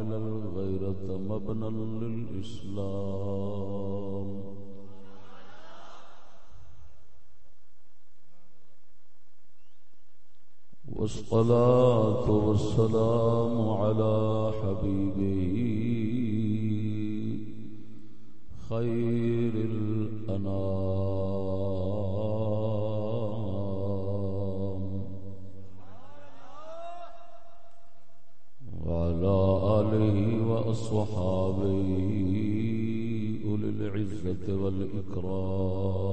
الذي جعل الغيرة مبنى للإسلام والصلاة والسلام على حبيبه خير وأصحابه أولي العزة والإكرام.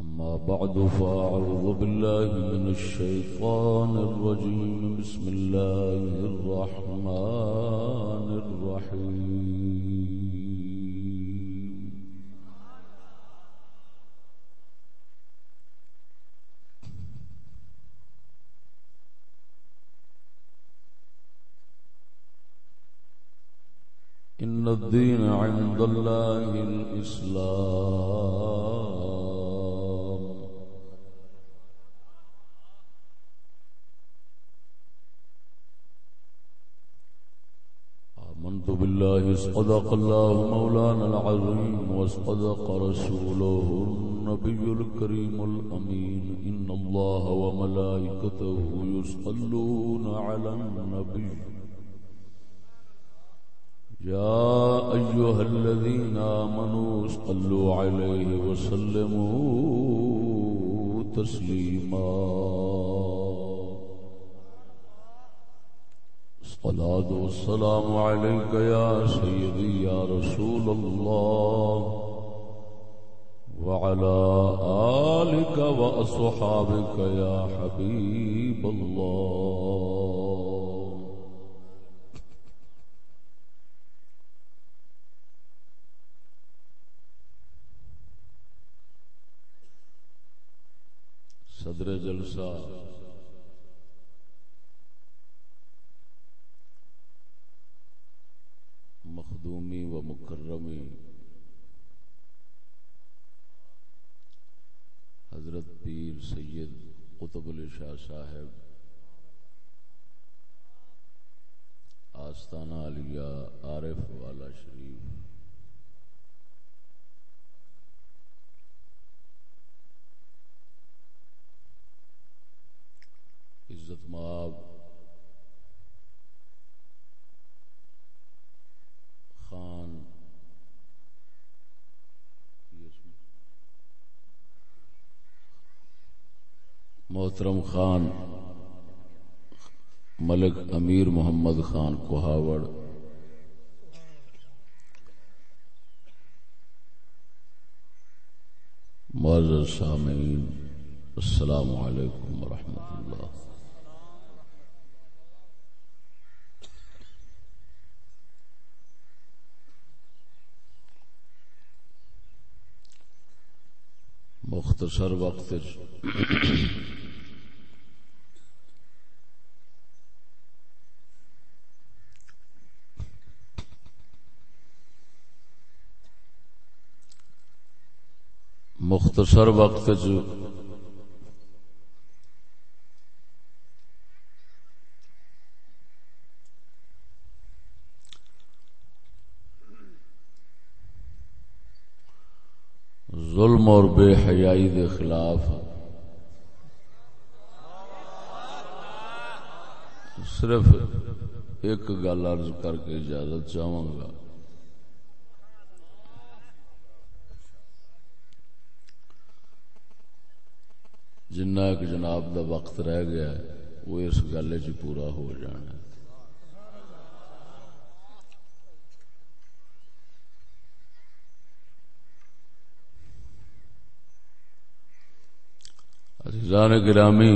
أما بعد فأعوذ بالله من الشيطان الرجيم. بسم الله الرحمن الإسلام. آمنت بالله، صدق الله مولانا العظيم، وصدق رسوله النبي الكريم الأمين. إن الله وملائكته يصلون على النبي. يا أيها الذين آمنوا صلوا عليه وسلموا تسليما. الصلاة والسلام عليك يا سيدي يا رسول الله وعلى آلك وأصحابك يا حبيب الله. صدر جلسہ۔ مخدومی و مکرمی۔ حضرت پیر سید قطب علی شاہ صاحب۔ آستانہ علیہ عارف والا شریف۔ عزت ماب خان، محترم خان، ملک امیر محمد خان کوہاوڑ۔ معزز سامعین، السلام علیکم ورحمۃ اللہ۔ مختصر وقت مختصر وقت ظلم اور بے حیائی دے خلاف۔ صرف ایک گل عرض کر کے اجازت چاہوں گا۔ جنہ ایک جناب دا وقت رہ گیا ہے، وہ اس گل چ پورا ہو جانا ہے۔ عزیزان گرامی۔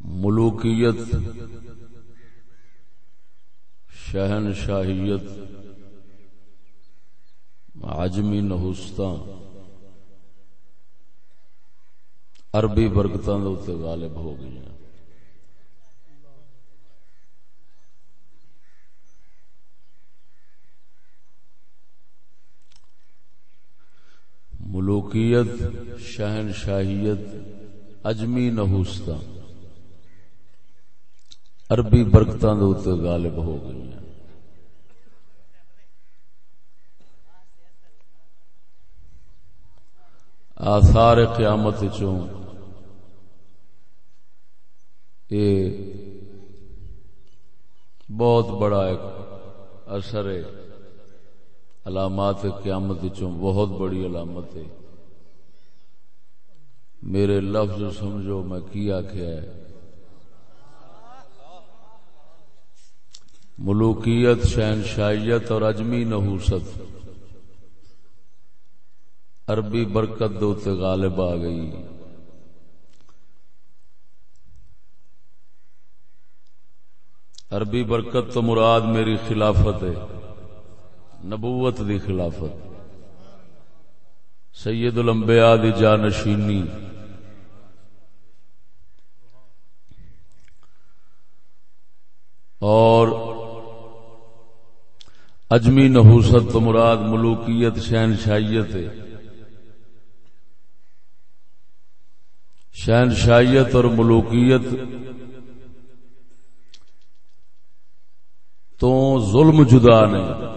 ملوکیت شہن شاہیت عجمی نہوستاں عربی برکتاں دے تے غالب ہو گئی ہیں۔ ملوکیت شہن شاہیت اجمی نہوستا عربی برکتاں دے تے غالب ہو گئی ہیں آثار قیامت چوں۔ یہ بہت بڑا ایک اثر ہے۔ علامات قیامت چوں بہت بڑی علامت ہے۔ میرے لفظ سمجھو میں کی آخیا ہے۔ ملوکیت شہنشائیت اور اجمی نحوست۔ عربی برکت دو تے غالب آ گئی۔ عربی برکت تو مراد میری خلافت ہے، نبوت دی خلافت۔ سید الانبیاء دی جانشینی۔ اور اجمی نحوست تو مراد ملوکیت شہن شائیت شہنشائیت اور ملوکیت تو ظلم جدا نہیں۔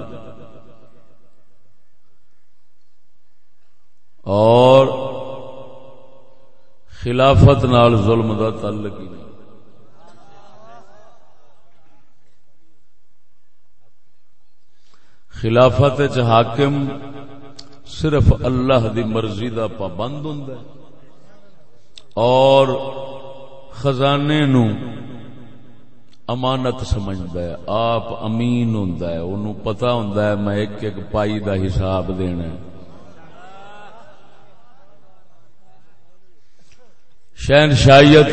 اور خلافت نال ظلم دا تعلق ہی نہیں۔ خلافت حاکم صرف اللہ دی مرضی دا پابند ہوں اور خزانے نو امانت سمجھدا ہے، آپ امین ہوں انہوں پتا ہوں میں ایک ایک پائی دا حساب دینا ہے۔ شہن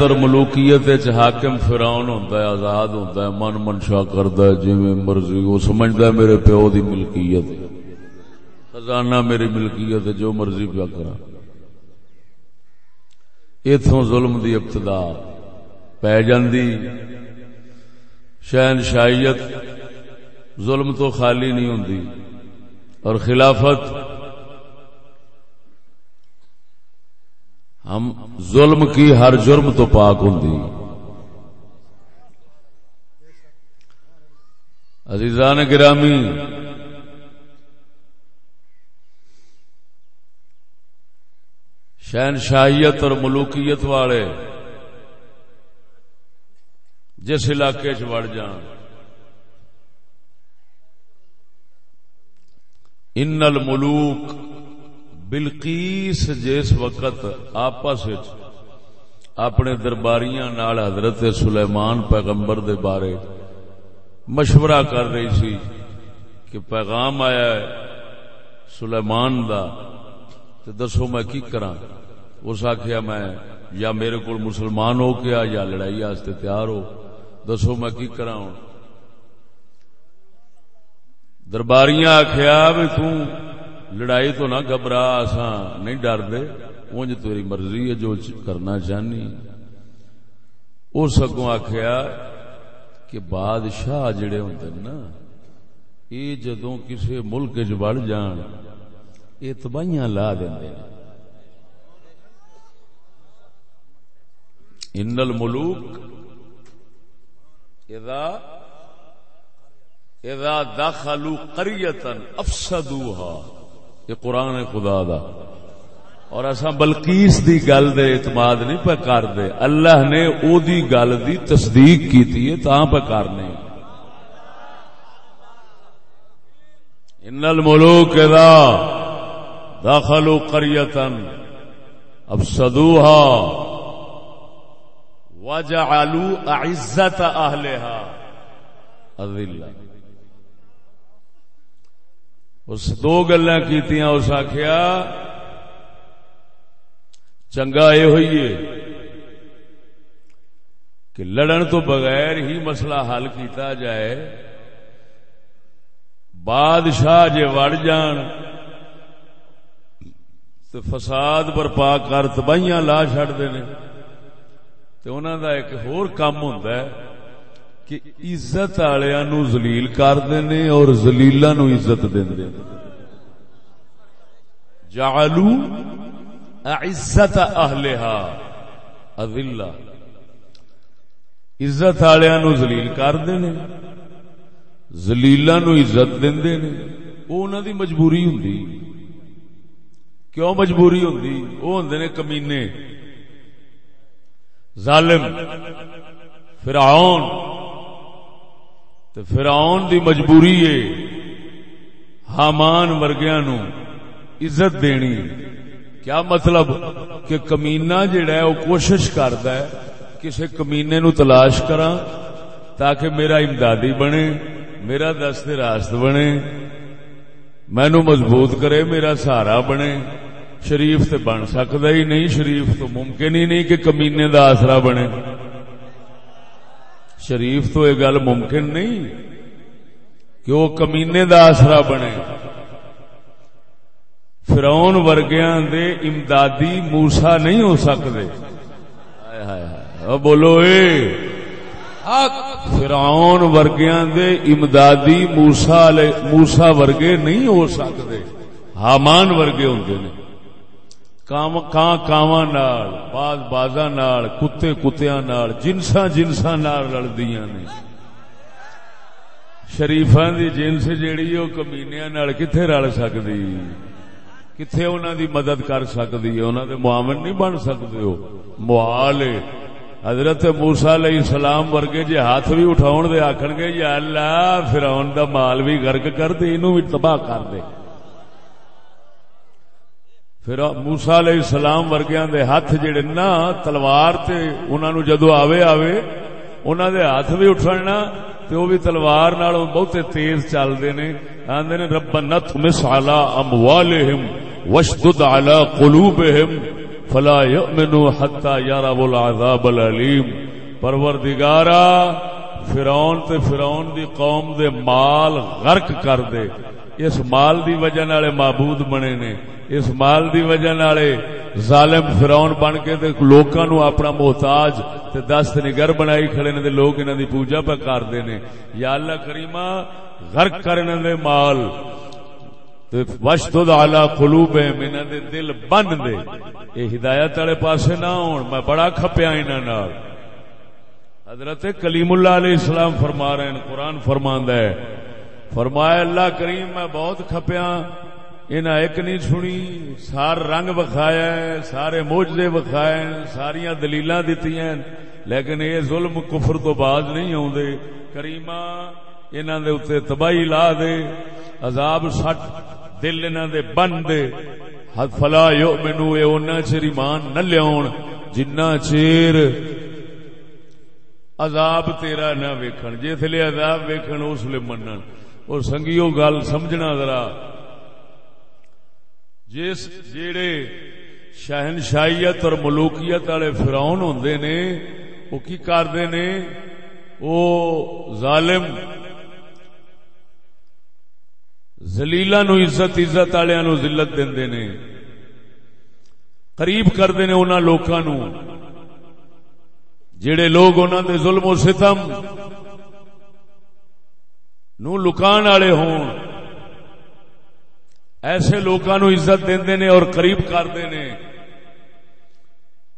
اور ملوکیت حاکم فراؤن ہوتا ہے، آزاد ہوتا ہے، من منشا کرتا ہے جی مرضی، وہ سمجھتا ہے میرے پیو دی ملکیت۔ خزانہ میری ملکیت جو مرضی پیا کرا اتوں ظلم دی ابتدا پی جاندی۔ شہن شائیت ظلم تو خالی نہیں ہوندی۔ اور خلافت، ہم ظلم کی ہر جرم تو پاک ہوں عزیزان گرامی شہن شاہیت اور ملوکیت والے جس علاقے چ وڑ جان۔ ان الملوک بلقیس جس وقت آپس اپنے درباریاں نال حضرت سلیمان پیغمبر دے بارے مشورہ کر رہی سی کہ پیغام آیا ہے سلیمان دا، تو دسو میں کی کرا اس آخیا میں، یا میرے کو مسلمان ہو گیا یا لڑائی آستے تیار ہو۔ دسو میں کی کرا ہوں درباریاں آخیا بھی توں لڑائی تو نہ گھبرا آسا نہیں ڈر دے۔ اونج تیری مرضی ہے جو کرنا چاہنی۔ اس اگوں آخیا کہ بادشاہ جڑے ہوتے نا یہ جدو کسی ملک چ جان یہ تباہیاں لا دیں ان الملوک اذا اذا دخلوا قرية افسدوها یہ قرآن خدا دا اور اصا بلکیس دی گل دے اعتماد نہیں پہ کر دے اللہ نے او دی گل دی تصدیق کی تھی تا پہ کرنے ان الملوک اذا داخلوا قرية افسدوها وجعلوا اعزت اهلها اذلہ اس دو گلا کی اس آخیا چنگا یہ ہوئی ہے کہ لڑن تو بغیر ہی مسئلہ حل کیتا جائے، بادشاہ جے وڑ جان تو فساد برپا کر تباہیاں لا چڈتے ہیں تو انہوں دا ایک ہور کام ہوتا ہے کہ عزت نو زلیل کرتے ہیں اور زلیلا نو عزت دے جعلو عزت اہلہا اذلہ۔ عزت نو زلیل کرتے ہیں زلیلا نو عزت دے وہ انہوں دی مجبوری ہوں کیوں مجبوری ہوں وہ ہوں نے کمینے۔ ظالم، فرعون۔ تو فرعون دی مجبوری ہے حامان ورگیا نو عزت دینی کیا مطلب کہ کمینا جڑا ہے وہ کوشش کرتا ہے کسی کمینے نو تلاش کرا تاکہ میرا امدادی بنے، میرا دست راست بنے، مینو مضبوط کرے، میرا سہارا بنے۔ شریف تے بن سکتا ہی نہیں، شریف تو ممکن ہی نہیں کہ کمینے دا آسرا بنے۔ شریف تو یہ گل ممکن نہیں کہ وہ کمینے دا آسرا بنے۔ فرون ورگیاں دے امدادی موسا نہیں ہو سکتے بولو اے۔ فرعون ورگیاں دے امدادی موسا موسا ورگے نہیں ہو سکتے حامان ورگے ہوں نے۔ کان کاواں نال، باز بازاں نال، کتے کتیاں نال، جنساں جنساں نال لڑدیاں نے۔ شریفاں دی جنس جیڑی او کمینیاں نال کتھے رل سکدی؟ کتھے انہاں دی مدد کر سکدی ہے؟ انہاں دے معاون نہیں بن سکدے ہو؟ موال حضرت موسی علیہ السلام ورگے جے ہاتھ بھی اٹھاون دے آکھن گے، یا اللہ، فرعون دا مال بھی غرق کر دے اینو بھی تباہ کر دے۔ پھر موسا علیہ السلام ورگیا دے ہاتھ جڑے نا تلوار تے انہوں نے جدو آوے آوے انہوں دے ہاتھ بھی اٹھنا تے وہ بھی تلوار نال بہت تیز چلتے نے۔ آدھے نے رب نت مس علی اموالہم وشدد علی قلوبہم فلا یؤمنوا حتا یروا العذاب العلیم پروردگارا، فرعون تے فرعون دی قوم دے مال غرق کر دے۔ اس مال دی وجہ نال معبود بنے نے۔ اس مال دی وجہ نالے ظالم فرعون بن کے تے لوکاں نو اپنا محتاج تے دست نگر بنائی کھڑے نے تے لوگ انہاں دی پوجا پہ کردے نے۔ یا اللہ کریمہ، غرق کر انہاں دے مال۔ تے وشدد علی قلوبہم، انہاں دے دل بن دے۔ اے ہدایت والے پاسے نہ ہون، میں بڑا کھپیا انہاں نال۔ حضرت کلیم اللہ علیہ السلام فرما رہے ہیں، قرآن فرماندا ہے۔ فرمایا، اللہ کریم، میں بہت کھپیا۔ انہیں ایک نہیں سنی سار رنگ بخایا سارے موجے بخائے ساریا دلیل دیتی لیکن یہ ظلم کفر تو باز نہیں آدھے کریما انہوں دے اتنے تباہی لا دے، عذاب سٹ، دل انہوں دے بن دے۔ فلا یو مینو یہ اُنہ چیر ایمان نہ لیا جنہ چیر عذاب تیرا نہ ویکھن جس لیے عذاب ویکھن، اس لیے منن۔ اور سنگیو گل سمجھنا ذرا۔ جس جیڑے شہنشائیت اور ملوکیت والے فراؤن ہوں نے، وہ کی کرتے نے؟ وہ ظالم زلیلا نو عزت عزت والے نو ذلت دے نے۔ قریب کرتے نے انہوں لوکاں نو۔ جڑے لوگ انہوں دے ظلم و ستم نو لکان والے ہون۔ ایسے لوگوں عزت دے نے اور قریب کرتے نے۔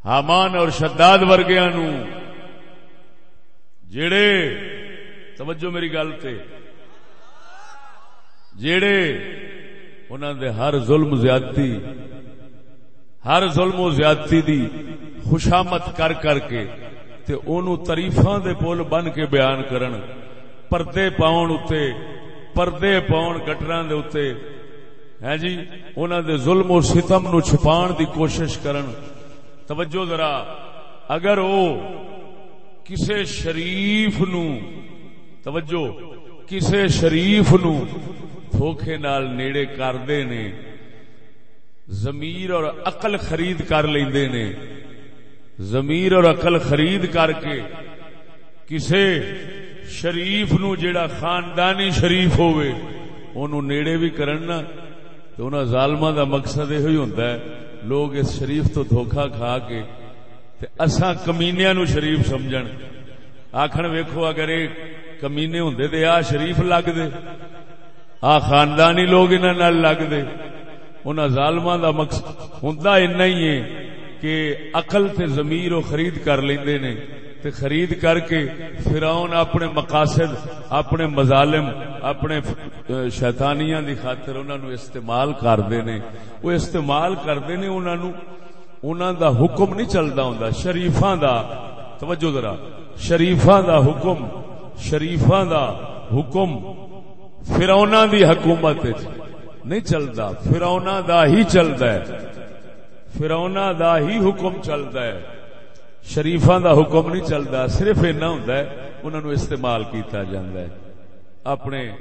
حامان اور شداد ورگیا نو۔ جڑے توجہ میری گل تے۔ جڑے انہوں دے ہر ظلم زیادتی، ہر ظلم و زیادتی دی خوشامت کر کر کے تے اونوں تریفاں دے پول بن کے بیان کرن۔ پردے پاؤن اتے، پردے پاؤن گٹراں دے اتے۔ ہے جی؟ انہوں دے ظلم و ستم نو چھپان دی کوشش کرن۔ توجہ ذرا، اگر او کسے شریف نو، توجہ، کسے شریف نو دھوکھے نال نیڑے کر دے نے زمیر اور عقل خرید کر لیندے نے زمیر اور عقل خرید کر کے کسے شریف نو جیڑا خاندانی شریف ہوئے انہوں نیڑے بھی کرنا تو انہوں ظالمہ دا مقصد یہ ہوتا ہے، لوگ اس شریف تو دھوکھا کھا کے تے اساں کمینیاں نو شریف سمجھن۔ آکھن، ویکھو، اگر ایک کمینے ہوندے تے آ شریف لگ دے۔ آ خاندانی لوگ انہاں نال لگ دے۔ انہاں ظالماں دا مقصد ہوندا اتنا ہی ہے کہ عقل تے ضمیر او خرید کر لیندے نے۔ تے خرید کر کے فرعون اپنے مقاصد، اپنے مظالم، اپنے شیطانیاں دی خاطر انہاں نو استعمال کردے نے۔ وہ استعمال کردے نے انہاں نو، انہاں دا حکم نہیں چلدا ہوندا۔ شریفاں دا، توجہ ذرا، شریفاں دا حکم، شریفاں دا حکم فرعوناں دی حکومت وچ نہیں چلدا۔ فرعوناں دا ہی چلدا ہے۔ فرعوناں دا ہی حکم چلدا ہے۔ شریفاں دا حکم نہیں چلدا، صرف اینا ہوندا ہے، انہاں نو استعمال کیتا جاندا ہے۔ اپنے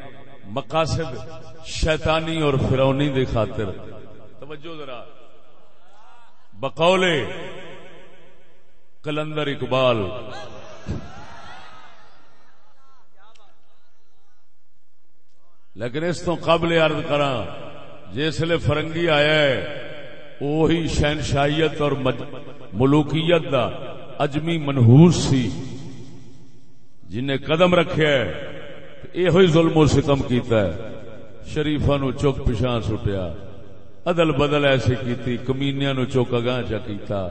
مقاصد شیطانی اور فرعونی دی خاطر۔ توجہ ذرا۔ بقول کلندر اقبال۔ لیکن اس تو قبل عرض کرا جسے فرنگی آیا ہے وہی شہنشاہیت اور ملوکیت دا اجمی منہوس سی، جنہیں قدم رکھے یہ ظلم و ستم کیتا ہے۔ شریفا نو چک پچھا سٹیا۔ ادل بدل ایسے کیتی کمینیا نو چک اگاں چا کیتا۔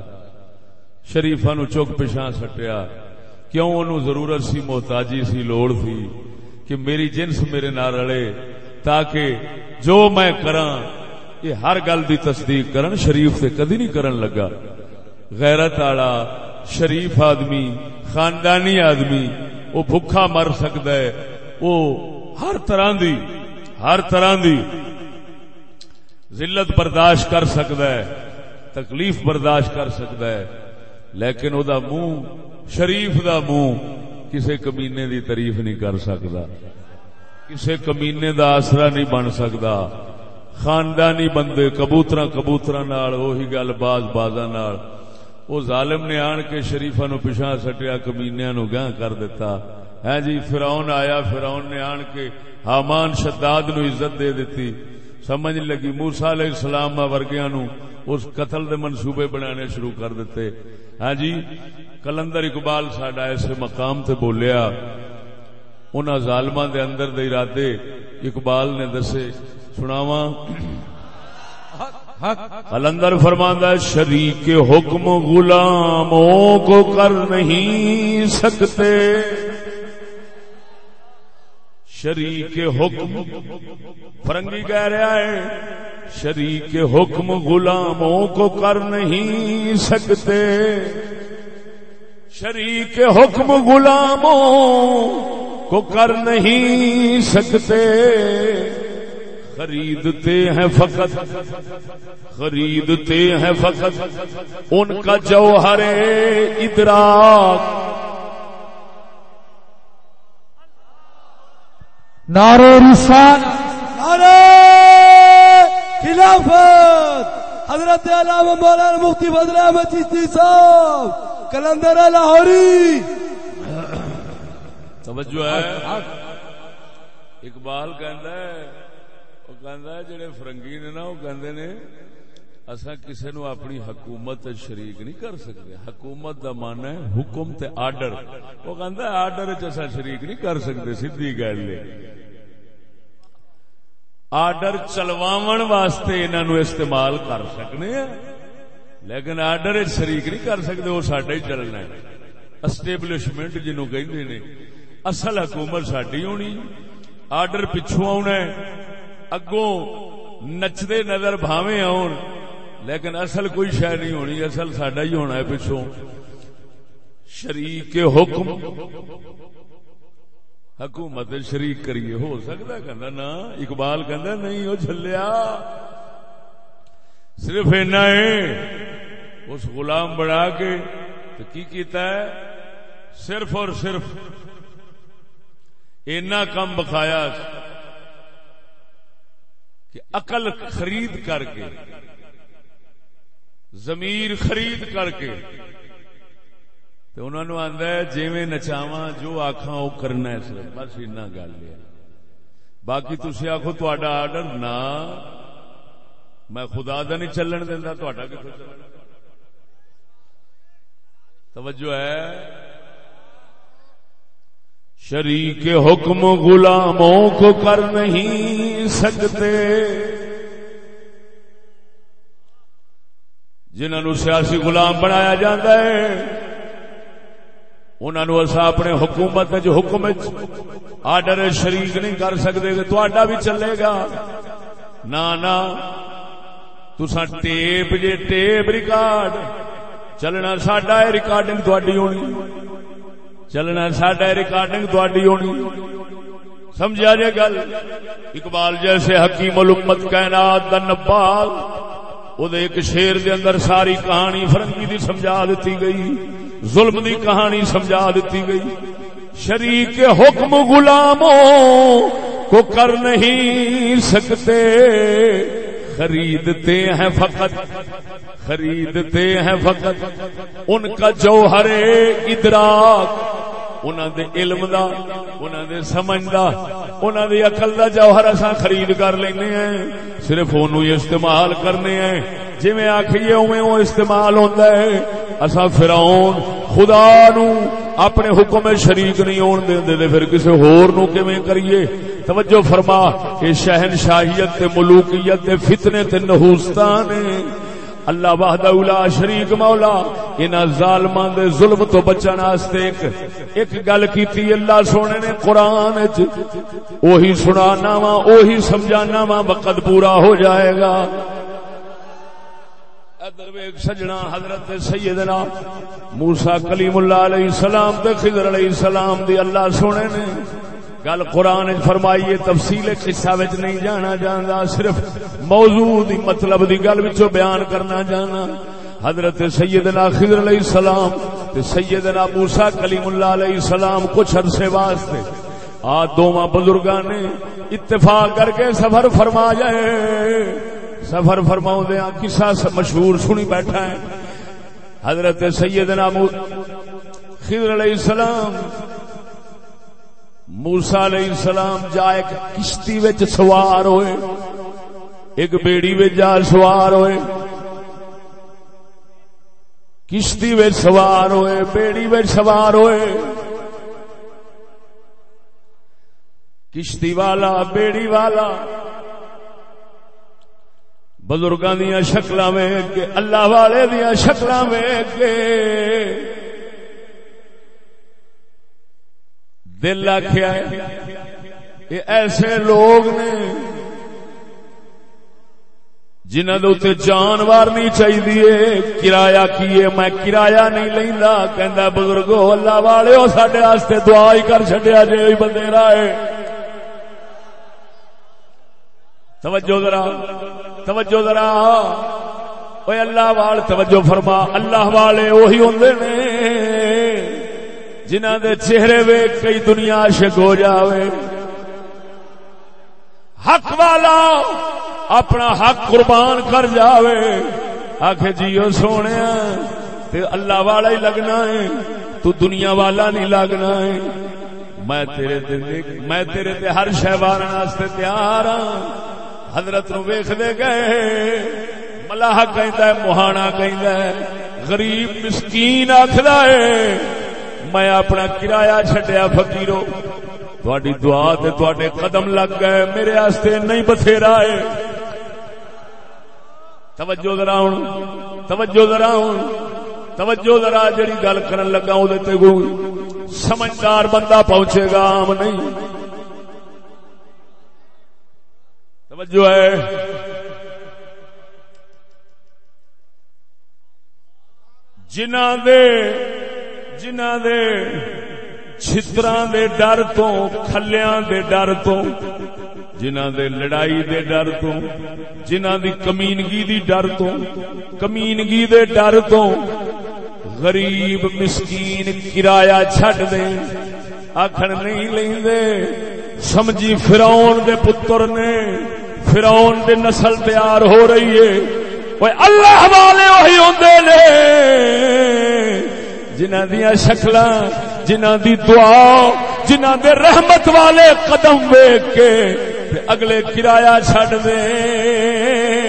شریفا نو چک پچھا سٹیا۔ کیوں انہوں ضرورت سی، محتاجی سی، لوڑ تھی کہ میری جنس میرے نال رلے، تاکہ جو میں کراں یہ ہر گل دی تصدیق کرن، شریف سے کدی نہیں کرن لگا۔ غیرت آڑا شریف آدمی، خاندانی آدمی، وہ بھوکا مر سکتا ہے۔ وہ ہر طرح دی، ہر طرح دی ذلت برداشت کر سکتا ہے، تکلیف برداشت کر سکتا ہے۔ لیکن او دا منہ، شریف دا منہ کسے کمینے دی تعریف نہیں کر سکتا۔ کسے کمینے دا آسرا نہیں بن سکتا۔ خاندانی بندے کبوترا کبوتر کبوتر گل باز بازا وہ ظالم نے آن کے شریفا نو پچھا سٹیا کمینیا نو گاہ کر دیتا ہے ہاں جی فراؤن آیا فراؤن نے آن کے حامان شداد نو عزت دے دیتی سمجھ لگی موسا علیہ السلام ورگیا نو اس قتل دے منصوبے بنانے شروع کر دیتے ہاں جی کلندر اقبال ساڈا ایسے مقام تے بولیا۔ ان ظالما دے اندر دے ارادے اقبال نے دسے۔ سناوا کلندر فرماندہ شریک حکم غلاموں کو کر نہیں سکتے۔ شریک حکم، فرنگی کہہ رہا ہے، شریک حکم غلاموں کو کر نہیں سکتے۔ شریک حکم غلاموں کو کر نہیں سکتے۔ خریدتے ہیں فقط خریدتے ہیں فقط۔ ان کا جوہر ادراک۔ نعرے رسال نعرے خلافت۔ حضرت علامہ مولانا مفتی فضل احمد چشتی صاحب کلندر لاہوری۔ توجہ ہے۔ اقبال کہندا ہے کہندا جڑے فرنگی نے نا وہ کہندے نے اسا کسے نو اپنی حکومت شریک نہیں کر سکتے حکومت دا معنی ہے حکم تے آرڈر وہ کہندا آرڈر وچ اسا شریک نہیں کر سکتے سیدھی گل ہے آرڈر چلواون واسطے انہاں نو استعمال کر سکنے ہیں لیکن آرڈر شریک نہیں کر سکتے وہ سڈا ہی چلنا ہے اسٹیبلشمنٹ جنو کہ اصل حکومت ساری ہونی آرڈر پچھو آنا اگوں نچدے نظر بھاوے آن لیکن اصل کوئی شہ نہیں ہونی، اصل سڈا ہی ہونا ہے پچھوں۔ شریک حکم۔ حکومت شریک کریے، ہو سکتا کہ نا، اقبال کہ نہیں وہ چلیا صرف اینا ہے، اس غلام بڑھا کے تو کی کیتا ہے؟ صرف اور صرف اینا کم بخایا کہ عقل خرید کر کے زمیر خرید کر کے۔ تو انہوں نے آدھا ہے جی میں جو آخا وہ کرنا ہے، صرف بس اینا گل ہے۔ باقی تھی آخو تا آرڈر نہ میں خدا دا نہیں چلن دینا تا کتوں توجہ ہے۔ شریک حکم غلاموں کو کر نہیں سکتے۔ جنہوں سیاسی غلام بنایا جاتا ہے، انہوں اصا اپنے حکومت حکم آڈر شریک نہیں کر سکتے تو بھی چلے گا۔ نہ تسا ٹیپ جے ٹیپ ریکارڈ، چلنا ساڈا ہے، ریکارڈنگ تھوڑی ہونی۔ چلنا ساڈا ریکارڈنگ تھوڑی ہونی سمجھا جائے گل اقبال جیسے حکیم الامت کائنات دا نبال وہ ایک شیر دے اندر ساری کہانی فرنگی دی سمجھا دیتی گئی ظلم دی کہانی سمجھا دیتی گئی شریک حکم غلاموں کو کر نہیں سکتے خریدتے ہیں فقط، خریدتے ہیں فقط۔ ان کا جوہر ادراک۔ انہوں دے علم دا انہوں دے سمجھ دا انہوں دے عقل دا جوہر اساں خرید کر لینے ہیں۔ صرف انہوں استعمال کرنے ہیں۔ جی میں آخیے اوے وہ استعمال ہوتا ہے۔ اساں فرعون خدا نو اپنے حکم شریک نہیں ہون دے دے پھر کسی ہور نو کیویں کریے؟ توجہ فرما کہ شہنشاہیت تے ملوکیت تے فتنے تے نحوستان اللہ وحدہ اولا شریک مولا، انہاں ظالمان دے ظلم تو بچن واسطے ایک ایک گل کیتی اللہ سونے نے قرآن وچ۔ اوہی سنانا وا، اوہی سمجھانا وا، وقت پورا ہو جائے گا۔ سجنا، حضرت سیدنا موسا کلیم اللہ علیہ السلام تے خضر علیہ السلام دی اللہ سونے نے گل قرآن فرمائیے، تفصیل قصہ وچ نہیں جانا جانا صرف موضوع دی مطلب دی گل وچوں بیان کرنا جانا۔ حضرت سیدنا خضر علیہ السلام تے سیدنا موسا کلیم اللہ علیہ السلام کچھ عرصے واسطے آ دونوں بزرگاں نے اتفاق کر کے سفر فرما جائے سفر فرما دیا کسا مشہور سنی بیٹھا ہے۔ حضرت سیدنا خضر علیہ السلام موسا علیہ السلام جا ایک کشتی وچ سوار ہوئے۔ ایک بیڑی وچ جا سوار ہوئے۔ کشتی وچ سوار ہوئے، بیڑی وچ سوار ہوئے۔ کشتی والا، بیڑی والا بزرگاں دیا شکل کے، اللہ والے دیا شکل کے۔ دل آخیا یہ ایسے لوگ نے جنہ دے جانور نہیں چاہیے کرایہ کیے میں کرایہ نہیں لینا کہ بزرگو، اللہ والے سڈے دعا ہی کر چڈیا جی بندے رائے توجہ ذرا۔ توجہ ذرا۔ اوے اللہ وال توجہ فرما۔ اللہ والے وہی ہوندے نے جنہ دے چہرے وے کئی دنیا عاشق ہو جاوے۔ حق والا اپنا حق قربان کر جاوے۔ آخ جیو سونے تے اللہ والا ہی لگنا ہے۔ تو دنیا والا نہیں لگنا ہے۔ میں تیرے میں تیرے تے ہر شہبان تیار ہاں۔ حضرت نو ویخ دے گئے۔ ملاح کہ مہانا کہ غریب مسکین آخر ہے، میں اپنا کرایہ چڈیا فکیرو تھوڑی دعا تے قدم لگ گئے۔ میرے آستے نہیں بتھیرا ہے۔ توجہ ذرا ہوں توجہ ذرا ہوں توجہ ذرا جڑی گل کرن لگا وہ سمجھدار بندہ پہنچے گا، عام نہیں۔ توجہ ہے۔ جنہ دے جنہ دے چھتران دے ڈر تو، کھلیاں دے ڈر تو جنہ دے لڑائی دے ڈر تو جنہ دی کمینگی دی ڈر تو، کمینگی دے ڈر تو، غریب مسکین کرایہ چھٹ دے آخر نہیں لیں سمجھی فراؤن دے پتر نے فرون دی نسل تیار ہو رہی ہے۔ وہ اللہ والے وہی ہوندے نے۔ جنہ دیا شکل جنہاں دی دعا جنہ دے رحمت والے قدم ویکھ کے اگلے کرایہ چڈ دے۔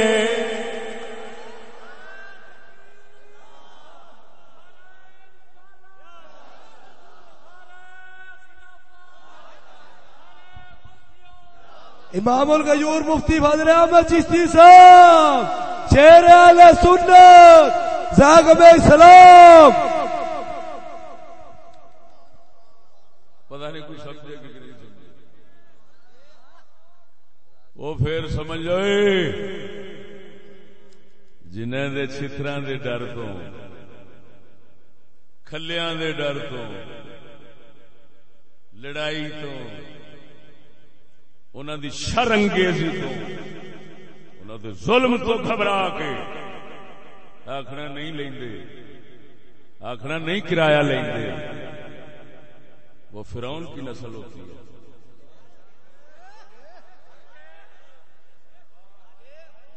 امام الغیور مفتی فضل احمد چشتی صاحب شیر اہل سنت زاغب اسلام پتہ نہیں کوئی سمجھے کہ نہیں سمجھے وہ پھر سمجھ جائے جنہ دے چھتراں دے ڈر تو، کھلیاں دے ڈر تو، لڑائی تو۔ انہوں دی شر انگیزی تو انہوں دے ظلم تو گھبرا کے آخنا نہیں لیندے آخنا نہیں کرایہ لیندے۔ وہ فرعون کی نسل ہوتی ہے۔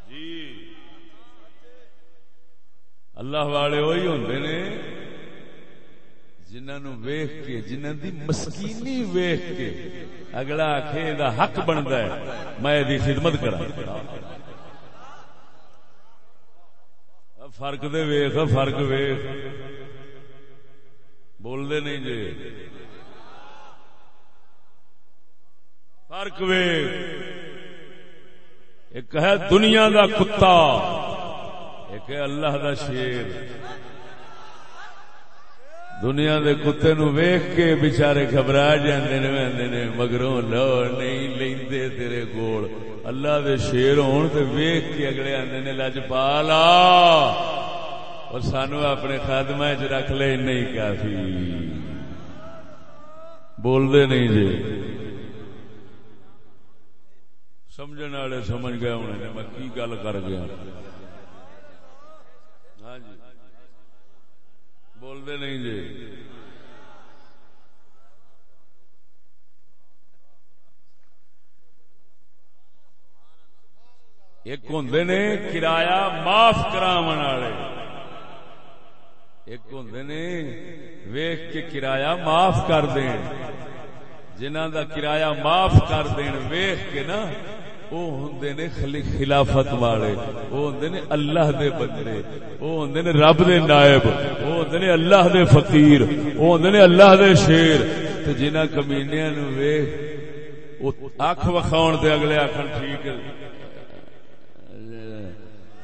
جی۔ اللہ والے وہی ہوندے نے جنہوں ویخ کے جنہ دی مسکینی ویخ کے اگلا آخے دا حق بنتا ہے، میں دی خدمت کرا فرق دے ویخ فرق ویخ بول دے نہیں جی فرق ویخ ایک ہے دنیا دا کتا، ایک ہے اللہ دا شیر۔ دنیا دے کتے نو ویخ کے بچارے گھبرا جاندے نے، ویندے نے، مگروں لو نہیں لیندے تیرے کول اللہ دے شیر ہون تے ویخ کے اگلے آندے نے، لج پالا۔ اور سانو اپنے خادمہ چ رکھ لے نہیں کافی۔ بول دے نہیں جی۔ سمجھنے والے سمجھ گئے ہونے نے، میں کی گل کر گیا ہاں جی بول دے نہیں جی۔ ایک ہوں نے کرایہ معاف کرا ایک ہوں نے ویخ کے کرایہ معاف کر دین۔ جنہ دا کرایہ معاف کر دین ویخ کے نا وہ ہوں نے خلافت والے وہ ہوں نے اللہ دے بندے وہ ہوں نے رب دے نائب وہ ہوں نے اللہ دے فقیر وہ ہوں نے اللہ دے شیر۔ تو جنہ کمینیا نو ویخ اکھ وکھاؤ تے اگلے آخر ٹھیک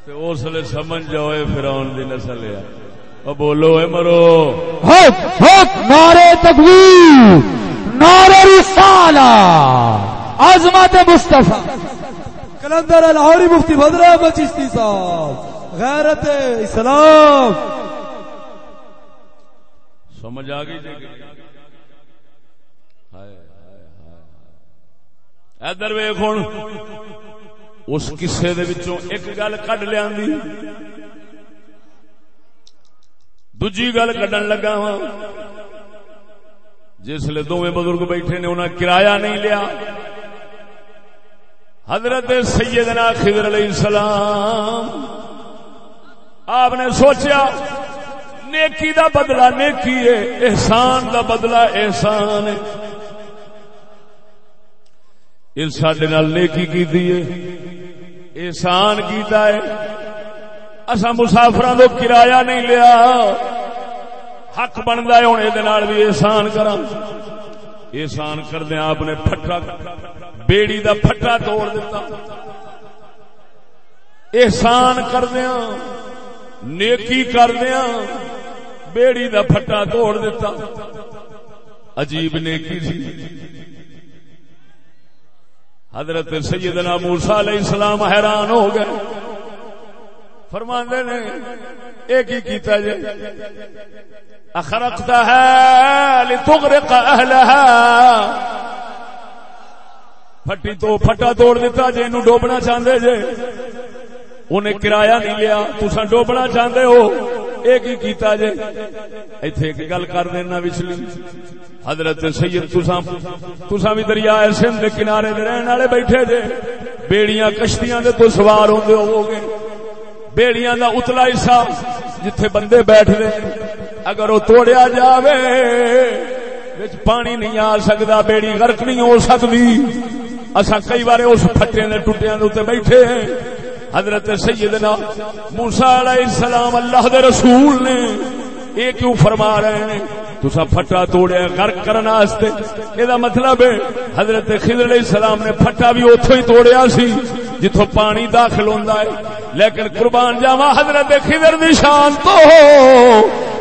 اس لیے سمجھ جاؤ فرعون دی نسل ہے۔ او بولو اے مرو۔ حق حق نعرے تکبیر نعرے رسالہ، عظمت مصطفی۔ کلندر لاہوری مفتی بدر احمد چشتی صاحب، غیرت اسلام۔ سمجھ آ گئی ادھر ویخ ہوں اس قصے دے وچوں ایک گل کڈ لیا دجی گل کڈن لگا ہاں، وا جسل دونوں بزرگ بیٹھے نے انہیں کرایہ نہیں لیا۔ حضرت سیدنا خضر علیہ السلام، آپ نے سوچیا نیکی دا بدلہ نیکی ہے، احسان دا بدلہ احسان ہے۔ اس سڈے نیکی کی دیئے احسان کیتا ہے۔ اصا مسافر تو کرایہ نہیں لیا۔ حق بنتا ہے ہوں یہ بھی احسان کرا احسان کردیا آپ نے پٹا بیڑی دا پٹا توڑ دیتا۔ احسان کردیا نیکی کردیا بیڑی دا پٹا توڑ دیتا۔ عجیب نیکی سی حضرت سیدنا موسا علیہ السلام حیران ہو گئے۔ فرماندے نے ایک ہی کیتا جی اخرقتا ہے لتغرق اہلها پھٹی تو پھٹا توڑ دیتا جے انہوں ڈوبنا چاہندے جے انہیں کرایہ نہیں لیا تسا ڈوبنا چاہندے ہو ایک ہی کیتا جے ایتھے ایک گل کر دینا وچلی حضرت سید تسا تسا بھی دریا سندھ دے کنارے دے رہن والے بیٹھے جے بیڑیاں کشتیاں دے تو سوار ہوندے ہووگے بیڑیاں دا اتلا حصہ جتھے بندے بیٹھ دے اگر وہ توڑیا جاوے وچ پانی نہیں آ سکدا بیڑی غرق نہیں ہو سکدی اصا کئی بار اس پٹے نے ٹوٹیا بیٹھے ہیں۔ حضرت سیدنا موسا علیہ السلام اللہ دے رسول نے یہ کیوں فرما رہے ہیں؟ تسا پھٹا توڑیا، غرق کرنا واسطے۔ یہ مطلب ہے، حضرت خضر علیہ السلام نے پھٹا بھی اتو ہی توڑیا سی جتوں پانی داخل ہوتا ہے۔ لیکن قربان جاوا حضرت خضر دی شان تو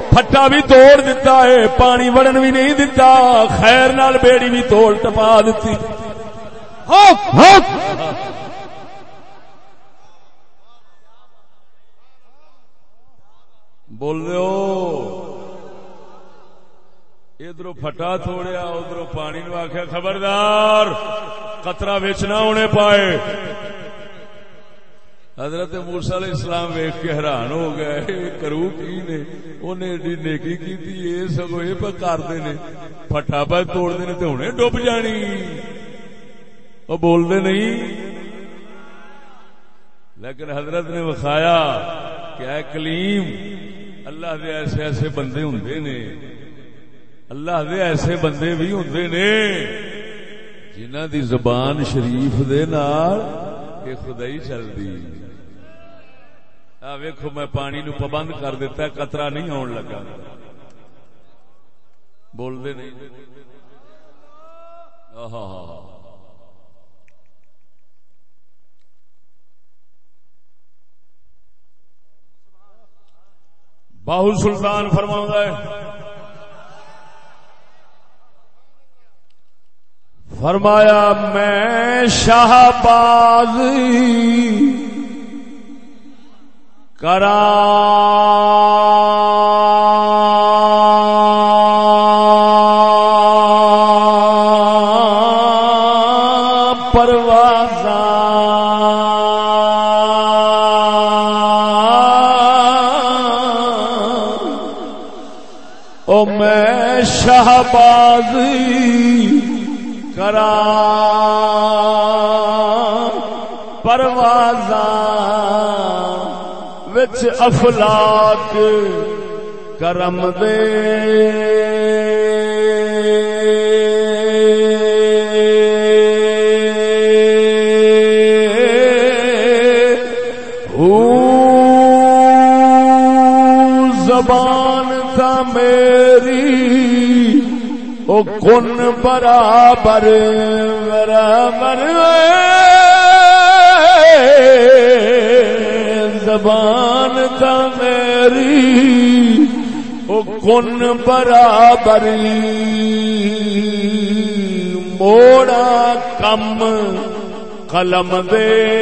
پھٹا بھی توڑ دیتا ہے، پانی وڑن بھی نہیں دیتا خیر نال بیڑی بھی توڑ ٹپا دیتی بول ادھر پٹا تھوڑیا ادھر پانی نو آخیا خبردار، قطرہ نہ ہونے پائے۔ حضرت مورسا علیہ السلام ویخ کے حیران ہو گئے کرو کی نے؟ انہیں ایڈی نیکی کی یہ سگو یہ پہ کرتے نے۔ پٹا پہ توڑتے نے تو انہیں ڈب جانی۔ وہ بولتے نہیں۔ لیکن حضرت نے وکھایا کہ اے کلیم، اللہ دے ایسے ایسے بندے ہوں نے۔ اللہ دے ایسے بندے بھی ہوں نے جنہ دی زبان شریف دے نال یہ خدائی چلتی ویکو میں پانی نو پابند کر دیتا، قطرہ نہیں آن لگا۔ بول دے نہیں ہاں ہاں باہو سلطان فرما ہے۔ فرمایا میں شاہ باز کرا وچ افلاک کرم دے۔ زبان تھا میری او کن برابر برابر زبان کا میری او کن برابر موڑا کم قلم دے۔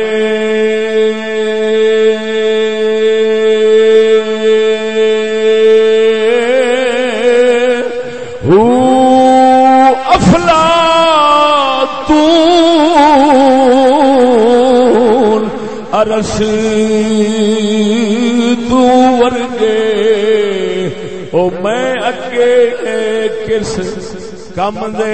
ارس۔ او میں اگے کس کم دے؟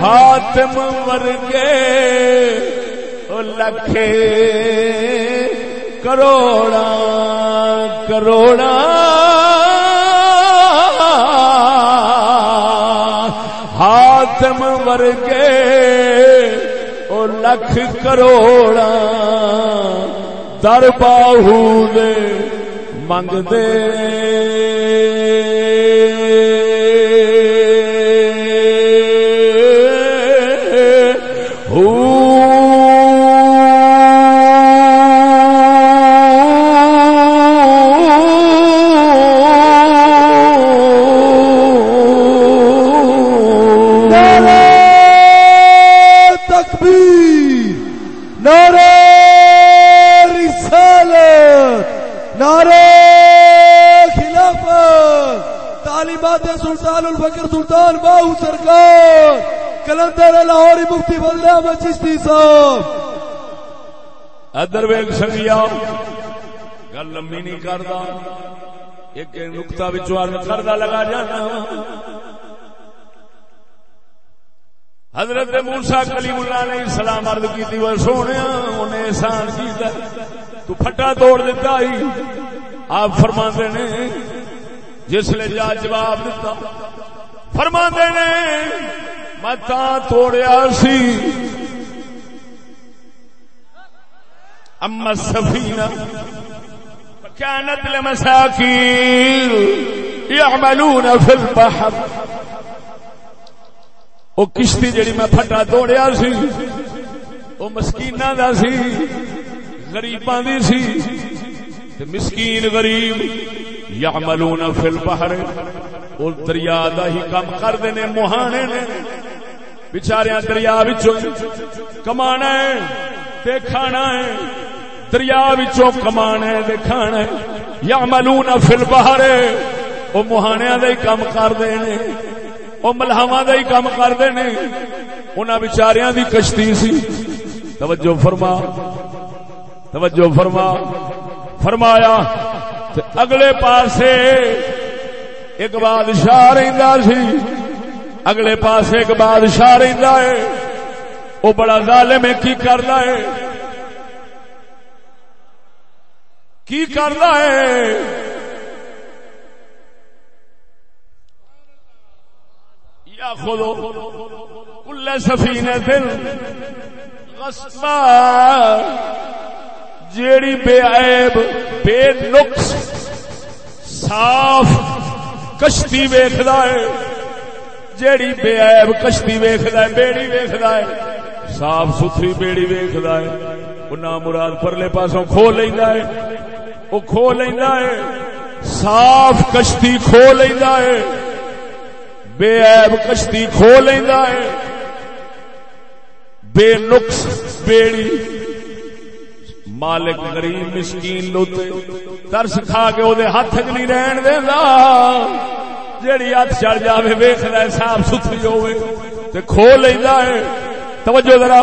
ہاتم ورگے لکھے کروڑا کروڑا ہاتم ورگے او لکھ کروڑا در باہو دے منگ دے سلطان باہو سرکار کلندر لاہوری مفتی بدلیا میں چشتی صاحب ادر ویگ سنگیا گل لمبی نہیں کرتا ایک نقطہ نکتا کردا لگا جانا حضرت موسا کلیم اللہ نے سلام عرض کی وہ سونے انہیں احسان کیتا تو پھٹا توڑ دیتا ہی آپ فرما نے جس لے جا جواب دیتا فرما نے، میں تا توڑیا سی۔ اما سفینہ كانت لمساكين يعملون في البحر۔ او کشتی جڑی میں پھٹا توڑیا سی، او مسکیناں دا سی، غریباں دی سی۔ مسکین غریب یعملون فی البحر۔ او دریا دا ہی کم کردے نے، مہانے نے۔ بیچاریاں دریا وچوں کمانا ہے تے کھانا ہے۔ دریا وچوں کمانا ہے تے کھانا ہے۔ یعملون فی البحر۔ او مہانیاں دا ہی کم کردے نے۔ او ملہواں دا ہی کم کردے نے۔ انہاں بیچاریاں دی کشتی سی۔ توجہ فرما۔ توجہ فرما۔ فرمایا، تے اگلے پاسے ایک بادشاہ رہندا سی۔ اگلے پاسے ایک بادشاہ رہندا ہے۔ وہ بڑا ظالم ہے، کی کردا ہے؟ کی کردا ہے؟ یا خودو کل سفینہ دل غصبا جیڑی بے عیب، بے نقص، صاف کشتی ویکھدا ہے۔ جیڑی بے عیب کشتی ویکھدا ہے، بیڑی ویکھدا ہے۔ صاف ستھری بیڑی ویکھدا ہے۔ او نا مراد پرلے پاسوں کھو لیندا ہے۔ او کھو لیندا ہے۔ صاف کشتی کھو لیندا ہے۔ بے عیب کشتی کھو لیندا ہے۔ بے نقص بیڑی مالک غریب مسکین لوتے ترس کھا کے وہ ہاتھ چ نہیں رہن دینا جیڑی ہاتھ چڑھ جائے ویخلا صاف ستھری ہوے تے کھو لینا ہے۔ توجہ ذرا،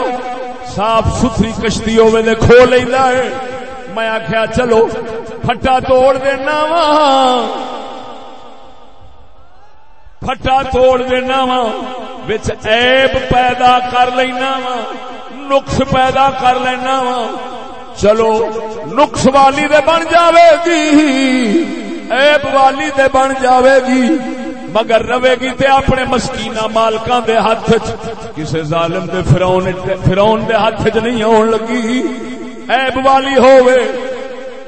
صاف ستھری کشتی ہوے تے کھو لینا ہے۔ میں آخیا چلو، پھٹا توڑ دینا وا۔ پھٹا توڑ دینا وا۔ بچ عیب پیدا کر لینا وا۔ نقص پیدا کر لینا وا۔ چلو، نقص والی دے بن جاوے گی ایب والی دے بن جاوے گی مگر رہے گی تے اپنے مسکینہ مالکاں دے ہاتھ کسے ظالم دے فرعون فرعون دے ہاتھ چ نہیں آن لگی۔ ایب والی ہووے،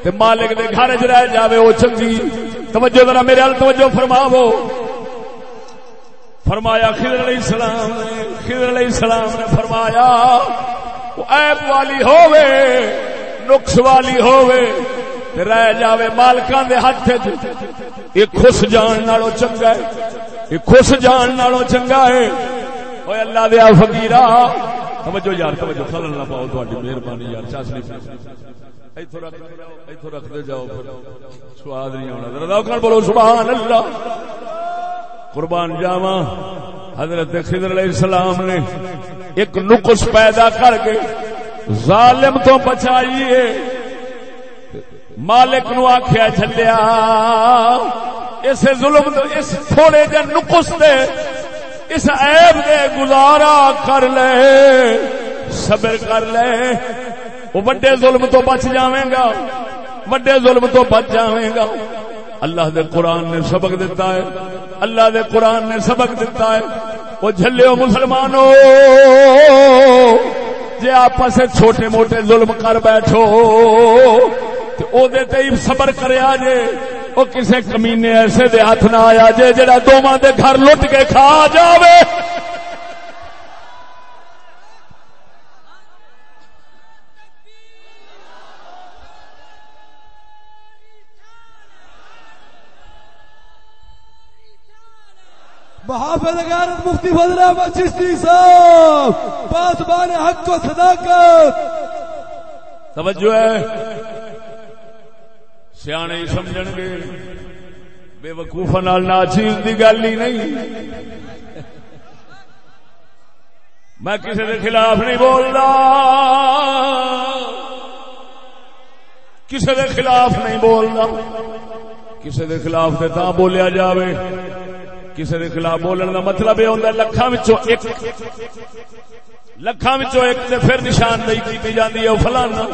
تے مالک دے گھر چ رہ جاوے او چنگی۔ توجہ ذرا میرے ال توجہ فرماو فرمایا، خضر علیہ السلام نے خضر علیہ السلام نے فرمایا ایب والی ہووے۔ نقص والی ہووے رہ جاوے مالکاں دے ہاتھ یہ خس جان نالو چنگا ہے۔ یہ خس جان نالو چنگا ہے۔ اوے اللہ دیا فقیرا، توجہ یار، توجہ، خلل نہ پاؤ تہاڈی مہربانی یار چاسنی ایتھوں رکھ ایتھوں رکھ دے جاؤ پھر۔ سواد نہیں ہونا ذرا ذوق بولو سبحان اللہ قربان جاواں، حضرت خضر علیہ السلام نے ایک نقص پیدا کر کے ظالم تو بچائیے۔ مالک نو آخیا چلیا۔ اس ظلم اس تھوڑے جے نقص دے، اس عیب دے گزارا کر لے، صبر کر لے۔ وہ بڑے ظلم تو بچ جاویں گا۔ بڑے ظلم تو بچ جاویں گا۔ اللہ دے قرآن نے سبق دیتا ہے۔ اللہ دے قرآن نے سبق دیتا ہے۔ وہ جھلے مسلمانوں۔ جے آپس چھوٹے موٹے ظلم کر بیٹھو او دے تے صبر کریا جے۔ او کسے کمینے ایسے دے ہاتھ نہ آیا جے جڑا دوواں دے گھر لٹ کے کھا جاوے۔ محافظ غیرت مفتی فضل احمد چشتی صاحب پاسبان حق کو صداقت۔ توجہ ہے۔ سیانے سمجھ گے۔ بے وقوف نال ناچیز دی گل ہی نہیں۔ میں کسی کے خلاف نہیں بولتا۔ کسی کے خلاف نہیں بولتا۔ کسی کے خلاف تے تو بولیا جاوے۔ کسی کے خلاف بولن کا مطلب یہ ہوتا لکھان لکھان ایک پھر نشاندہی کی جاتی ہے فلانا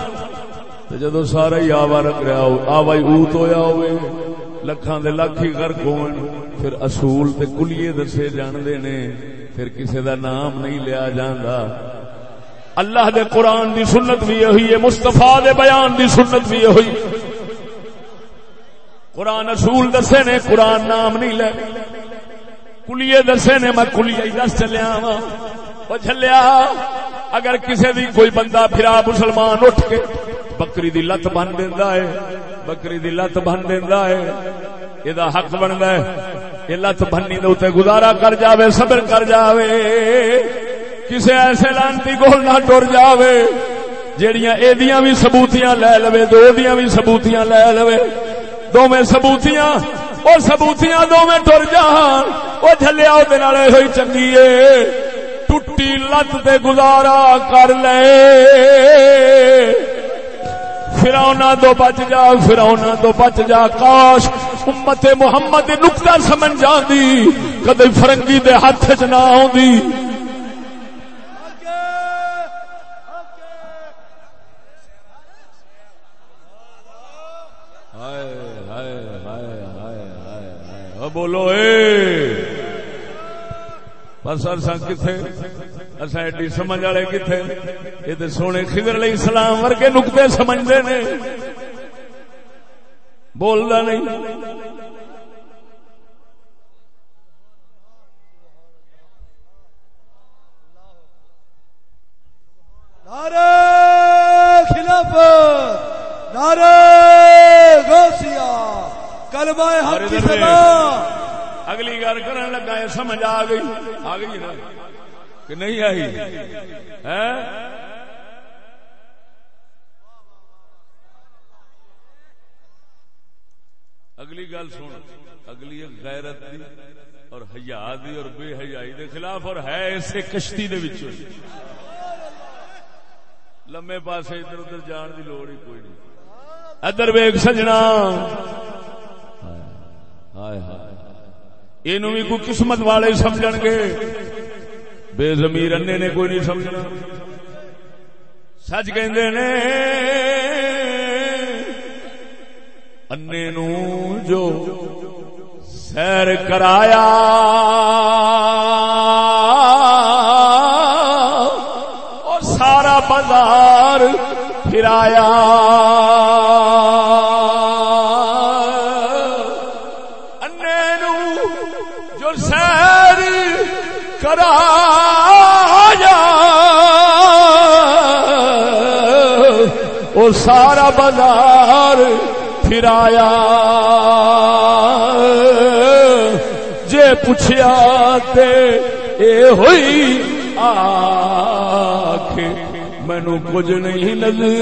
جدو سارا ہی آوا رکھ رہا ہو آوائی اوت ہویا ہوئے لکھاں دے لکھ ہی غرق ہون۔ پھر اصول تے کلیے دسے جان دے نے، پھر کسے دا نام نہیں لیا جاندا۔ اللہ دے قرآن دی سنت بھی ہوئی ہے، مصطفیٰ دے بیان دی سنت بھی ہوئی قرآن اصول دسے نے، قرآن نام نہیں لے۔ کلیے دسے نے میں کلیے دس چلیا وا وہ چلیا اگر کسی دی کوئی بندہ پھرا مسلمان اٹھ کے، بکری دی لت بن دینا ہے، بکری دی لت بن دینا ہے یہ حق بنتا ہے یہ لت بننی دے گزارا کر جاوے، صبر کر جاوے۔ کسے ایسے لانتی کول نہ ٹر جاوے، جیڑیاں ایدیاں بھی ثبوتیاں لے لوے، دو دیاں بھی ثبوتیاں لے لوے۔ دو میں ثبوتیاں اور سبوتیاں دو ٹر جان۔ وہ جلیا وہ ہوئی چنگی ہے ٹوٹی لت تے گزارا کر لے۔ فرونا تو بچ جا فرونا تو بچ جا۔ کاش امت محمد نکتا سمجھ جاندی، کدی فرنگی دے ہاتھ چ نہ آدھی بولو، اے! بس ارساں کتنے اصا ایڈی سمجھ والے کتنے یہ تو سونے خضر علیہ السلام ورگے نقطے سمجھتے نے۔ بولنا نہیں۔ نعرہ خلافت، نعرہ غوثیہ حق کی اگلی گل کرن لگا ہے سمجھ آ گئی آ گئی نا کہ نہیں آئی اگلی گل سن اگلی غیرت دی اور حیا دی اور بے حیائی دے خلاف اور ہے اسے کشتی دے وچوں لمے پاسے ادھر ادھر جان دی لوڑ ہی کوئی نہیں ادھر ویگ سجنا یہ بھی کوئی قسمت والے سمجھ گے۔ بے زمیر انے نے کوئی نہیں سمجھنا۔ سچ کہ انے نو جو سیر کرایا اور سارا بازار پھرایا۔ سارا بازار پھرایا جے پوچھیا تے اے ہوئی آخ مینو کچھ نہیں نظر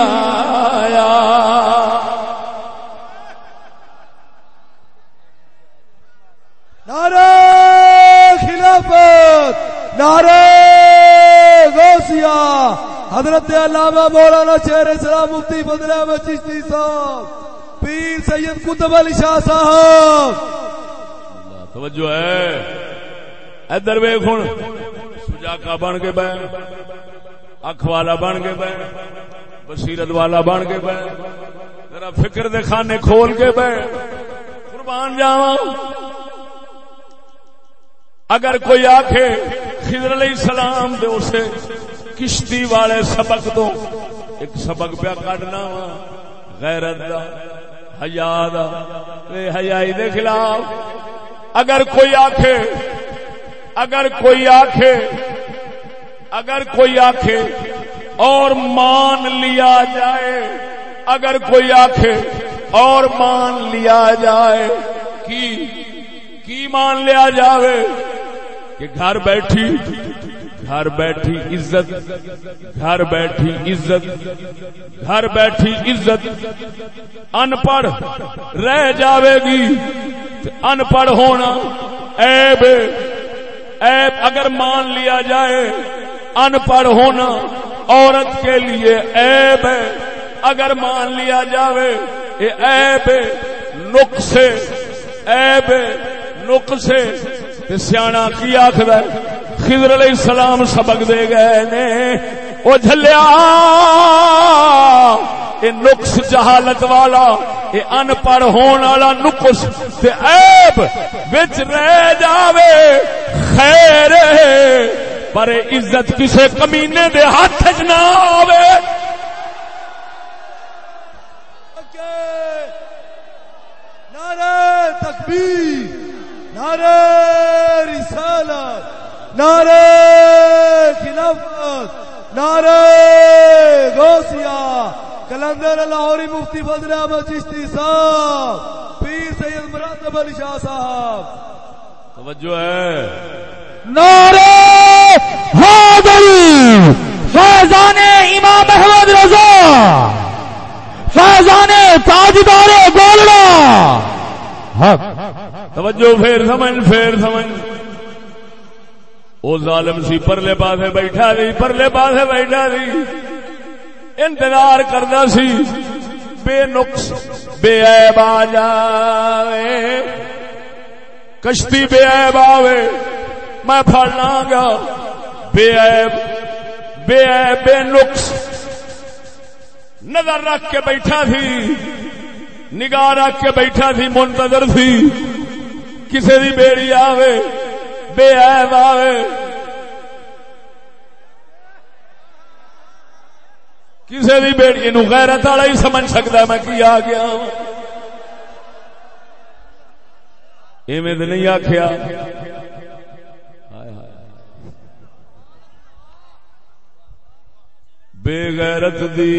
آیا۔ نعرہ خلافت، نعرہ غوثیہ۔ حضرت علامہ مولانا شیر اسلام مفتی بدر احمد چشتی صاحب، پیر سید قطب علی شاہ صاحب۔ توجہ ہے۔ ادھر ویخ ہوں سجاکا بن کے بہ، اکھ والا بن کے بہ، بصیرت والا بن کے بہ میرا فکر دے خانے کھول کے بہ۔ قربان جاواں۔ اگر کوئی آخے خضر علیہ السلام دے اسے کشتی والے سبق تو ایک سبق پیا کڈنا وا، غیرت دا، حیا دا حیائی دے خلاف۔ اگر کوئی آکھے، اگر کوئی آکھے، اگر کوئی آکھے اور مان لیا جائے، اگر کوئی آکھے اور مان لیا جائے، کی کی مان لیا جاوے کہ گھر بیٹھی گھر بیٹھی عزت، گھر بیٹھی عزت، گھر بیٹھی عزت۔ ان پڑھ رہ جاوے گی ان پڑھ ہونا۔ ایب ایب اگر مان لیا جائے ان پڑھ ہونا عورت کے لیے۔ ایب ہے اگر مان لیا جاوے یہ ایب نقصے۔ ایب نقصے۔ سیاح کی آخر خضر علیہ السلام سبق دے گئے نے۔ او جھلیا، اے نقص جہالت والا، اے ان پڑھ ہون والا نقص، تے عیب وچ رہ جاوے۔ خیر پر عزت کسے کمینے دے ہاتھ وچ نہ آوے۔ نعرہ تکبیر، نعرہ رسالت۔ نعرہ خلافت نعرہ غوثیہ کلندر لاہوری مفتی فضل احمد چشتی صاحب پیر سید مراتب علی شاہ صاحب۔ توجہ ہے۔ نعرے حاضری فیضان امام احمد رضا فیضان تاجدار گولڑا۔ توجہ پھر سمجھ پھر سمجھ۔ او ظالم سی پرلے پاسے بیٹھا سی پرلے پاسے بیٹھا سی انتظار کردا سی۔ بے نقص، بے عیب آ جاوے۔ کشتی بے عیب آوے۔ میں پھڑ لاں گا۔ بے عیب بے عیب، بے نقص۔ نظر رکھ کے بیٹھا تھی۔ نگاہ رکھ کے بیٹھا تھی، منتظر تھی۔ کسی دی بیڑی آوے۔ بے عیب آوے۔ کسی دی بیڑی نو غیرت والا ہی سمجھ سکتا میں کی آ گیا ہاں۔ ایویں تو نہیں آخیا بے غیرت دی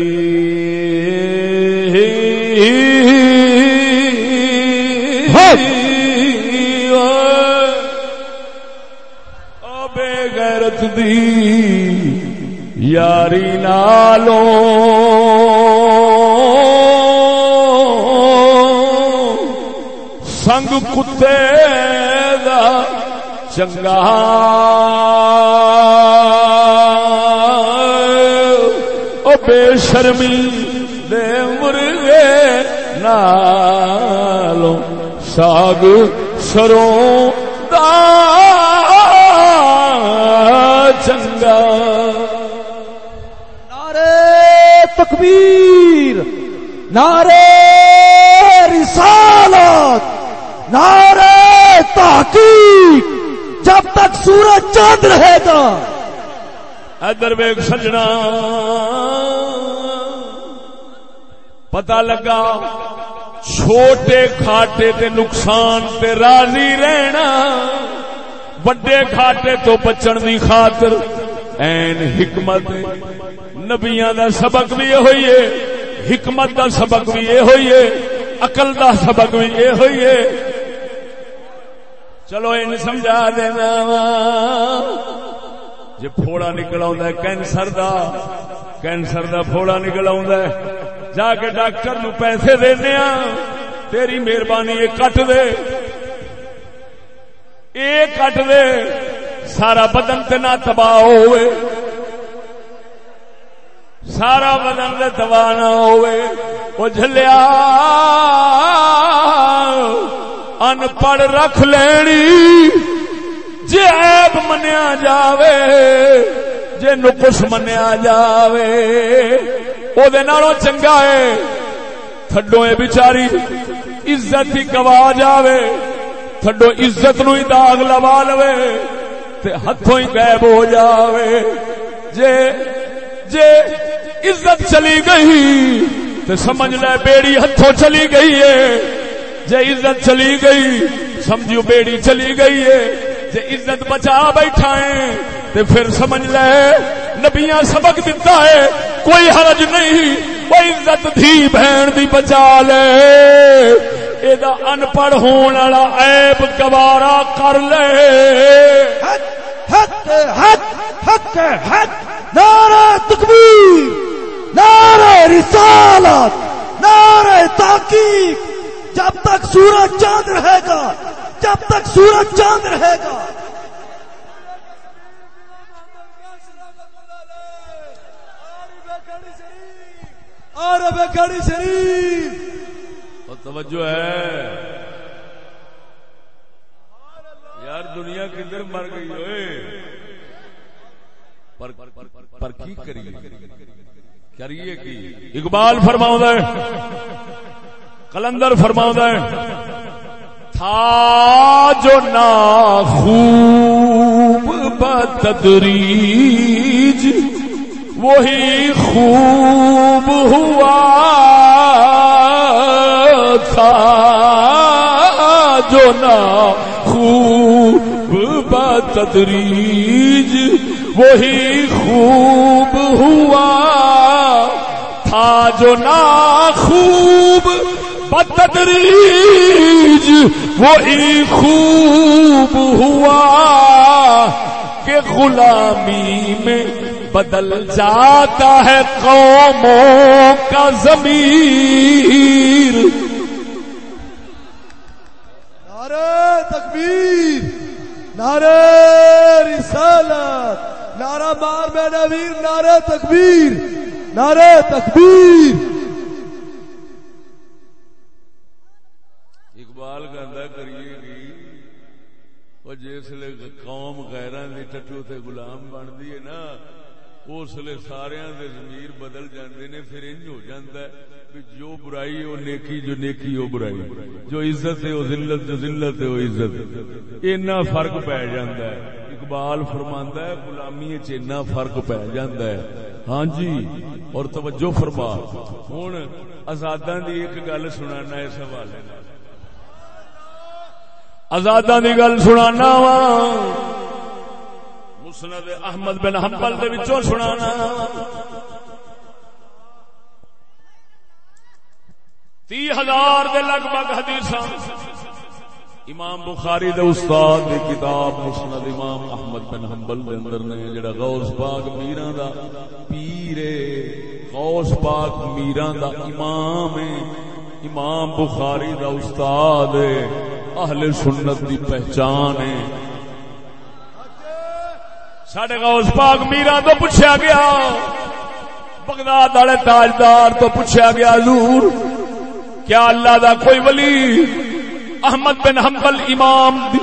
غیرت دی یاری نالو۔ سنگ کتے دا چنگا۔ او بے شرمی دے مرغے نالو۔ ساگ سروں دا چنگا نعرہ تکبیر، نعرہ رسالت، نعرہ تحقیق، جب تک سورج چاند رہے گا۔ ادر ویگ سجنا۔ پتا لگا چھوٹے کھاٹے تے نقصان تے راضی رہنا وڈے کھاٹے تو بچن دی خاطر۔ این حکمت نبیاں دا سبق بھی یہ ہوئی ہے، حکمت دا سبق بھی یہ ہوئی ہے، عقل دا سبق بھی یہ ہوئی ہے۔ چلو ان سمجھا دینا جی پھوڑا نکل آ کینسر دا کینسر دا پھوڑا نکل آ جا کے ڈاکٹر نو پیسے دینے تیری مہربانی یہ کٹ دے۔ یہ کٹ دے۔ سارا بدن تے نہ تباہ ہوئے سارا بدن تے تباہ نہ ہوئے وہ جھلیا ان پڑھ رکھ لینی، جے عیب منیا جاوے، جے نقص منیا جاوے۔ او دے نالوں چنگا ہے تھڈو اے بیچاری عزت ہی گوا جاوے تھڈو عزت نو ہی داغ لوا لوے۔ تے ہتھوں ہی غائب ہو جاوے۔ جے جے عزت چلی گئی تے سمجھ لے بیڑی ہتھوں چلی گئی ہے۔ جے عزت چلی گئی سمجھو بیڑی چلی گئی ہے۔ جے عزت بچا بیٹھا ہے تے پھر سمجھ لے، نبیاں سبق دیتا ہے، کوئی حرج نہیں کوئی عزت دھی بہن دی بچا لے۔ ان پڑھ ہون والا عیب گوارا کر لے حق حق حق حق حق نعرہ تکبیر نعرہ رسالت نعرہ تحقیق جب تک سورج چاند رہے گا جب تک سورج چاند رہے گا عرب شریف توجہ ہے۔ یار دنیا کدھر مر گئی ہوئے۔ پر کی کریے؟ کریے کی؟ اقبال فرماؤں کلندر فرماؤں تھا جو نا خوب بتدریج وہی خوب ہوا۔ تھا جو نا خوب بتدریج، وہی خوب ہوا تھا جو نا خوب بتدریج، وہی خوب ہوا کہ غلامی میں بدل جاتا ہے قوموں کا ضمیر۔ نعرہ تکبیر، نعرہ رسالت، نعرہ مار میں نویر نعرہ تکبیر نعرہ تکبیر۔ اقبال گاندہ کریے گی اور جس لے قوم غیران دی ٹٹو تے غلام بن دی ہے نا اس لیے سارے دے ضمیر بدل جاندے نے، پھر انج ہو جاندا ہے کہ جو برائی وہ نیکی، جو نیکی، وہ برائی۔ جو عزت ہے، وہ ذلت، جو ذلت ہے، وہ عزت۔ اینا فرق پی جاندا ہے۔ اقبال فرماندا ہے، غلامی وچ اینا فرق پی جاندا ہے۔ ہاں جی اور توجہ فرما۔ ہن آزاداں دی ایک گل سنانا اس حوالے نال۔ آزاداں دی گل سنانا وا۔ مسند احمد بن حنبل دے وچوں سنانا۔ تی ہزار دے لگ بھگ حدیث امام بخاری دے استاد دی کتاب مسند امام احمد بن حنبل دے اندر نے، جڑا غوث پاک میراں دا پیر غوث پاک میراں دا امام ہے امام بخاری دا استاد ہے اہل سنت دی پہچان ہے سڈے غوث پاک میرا تو پوچھا گیا بغداد والے تاجدار تو پوچھا گیا حضور کیا اللہ دا کوئی ولی احمد بن حنبل امام دی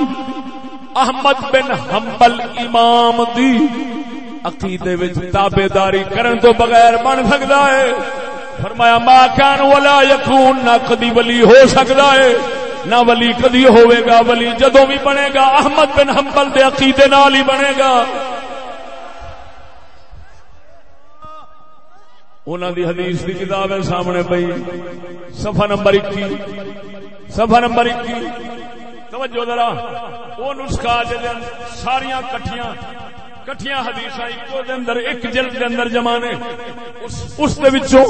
احمد بن حنبل امام دی عقیدے وچ تابے داری کرن تو بغیر بن سکتا ہے فرمایا ما کان ولا یکون نہ کدی ولی ہو سکتا ہے نہ ولی کدی ہوئے گا ولی جدو بھی بنے گا احمد بن حنبل دے عقیدے نال ہی بنے گا انہوں دی حدیث دی کتاب ہے سامنے پئی۔ صفحہ نمبر اکی صفحہ نمبر اکی توجہ ذرا، وہ نسخہ جہاں ساریاں کٹھیاں کٹھیاں حدیث ایکو دے اندر، ایک جلد دے اندر جمانے۔ اس اس دے وچوں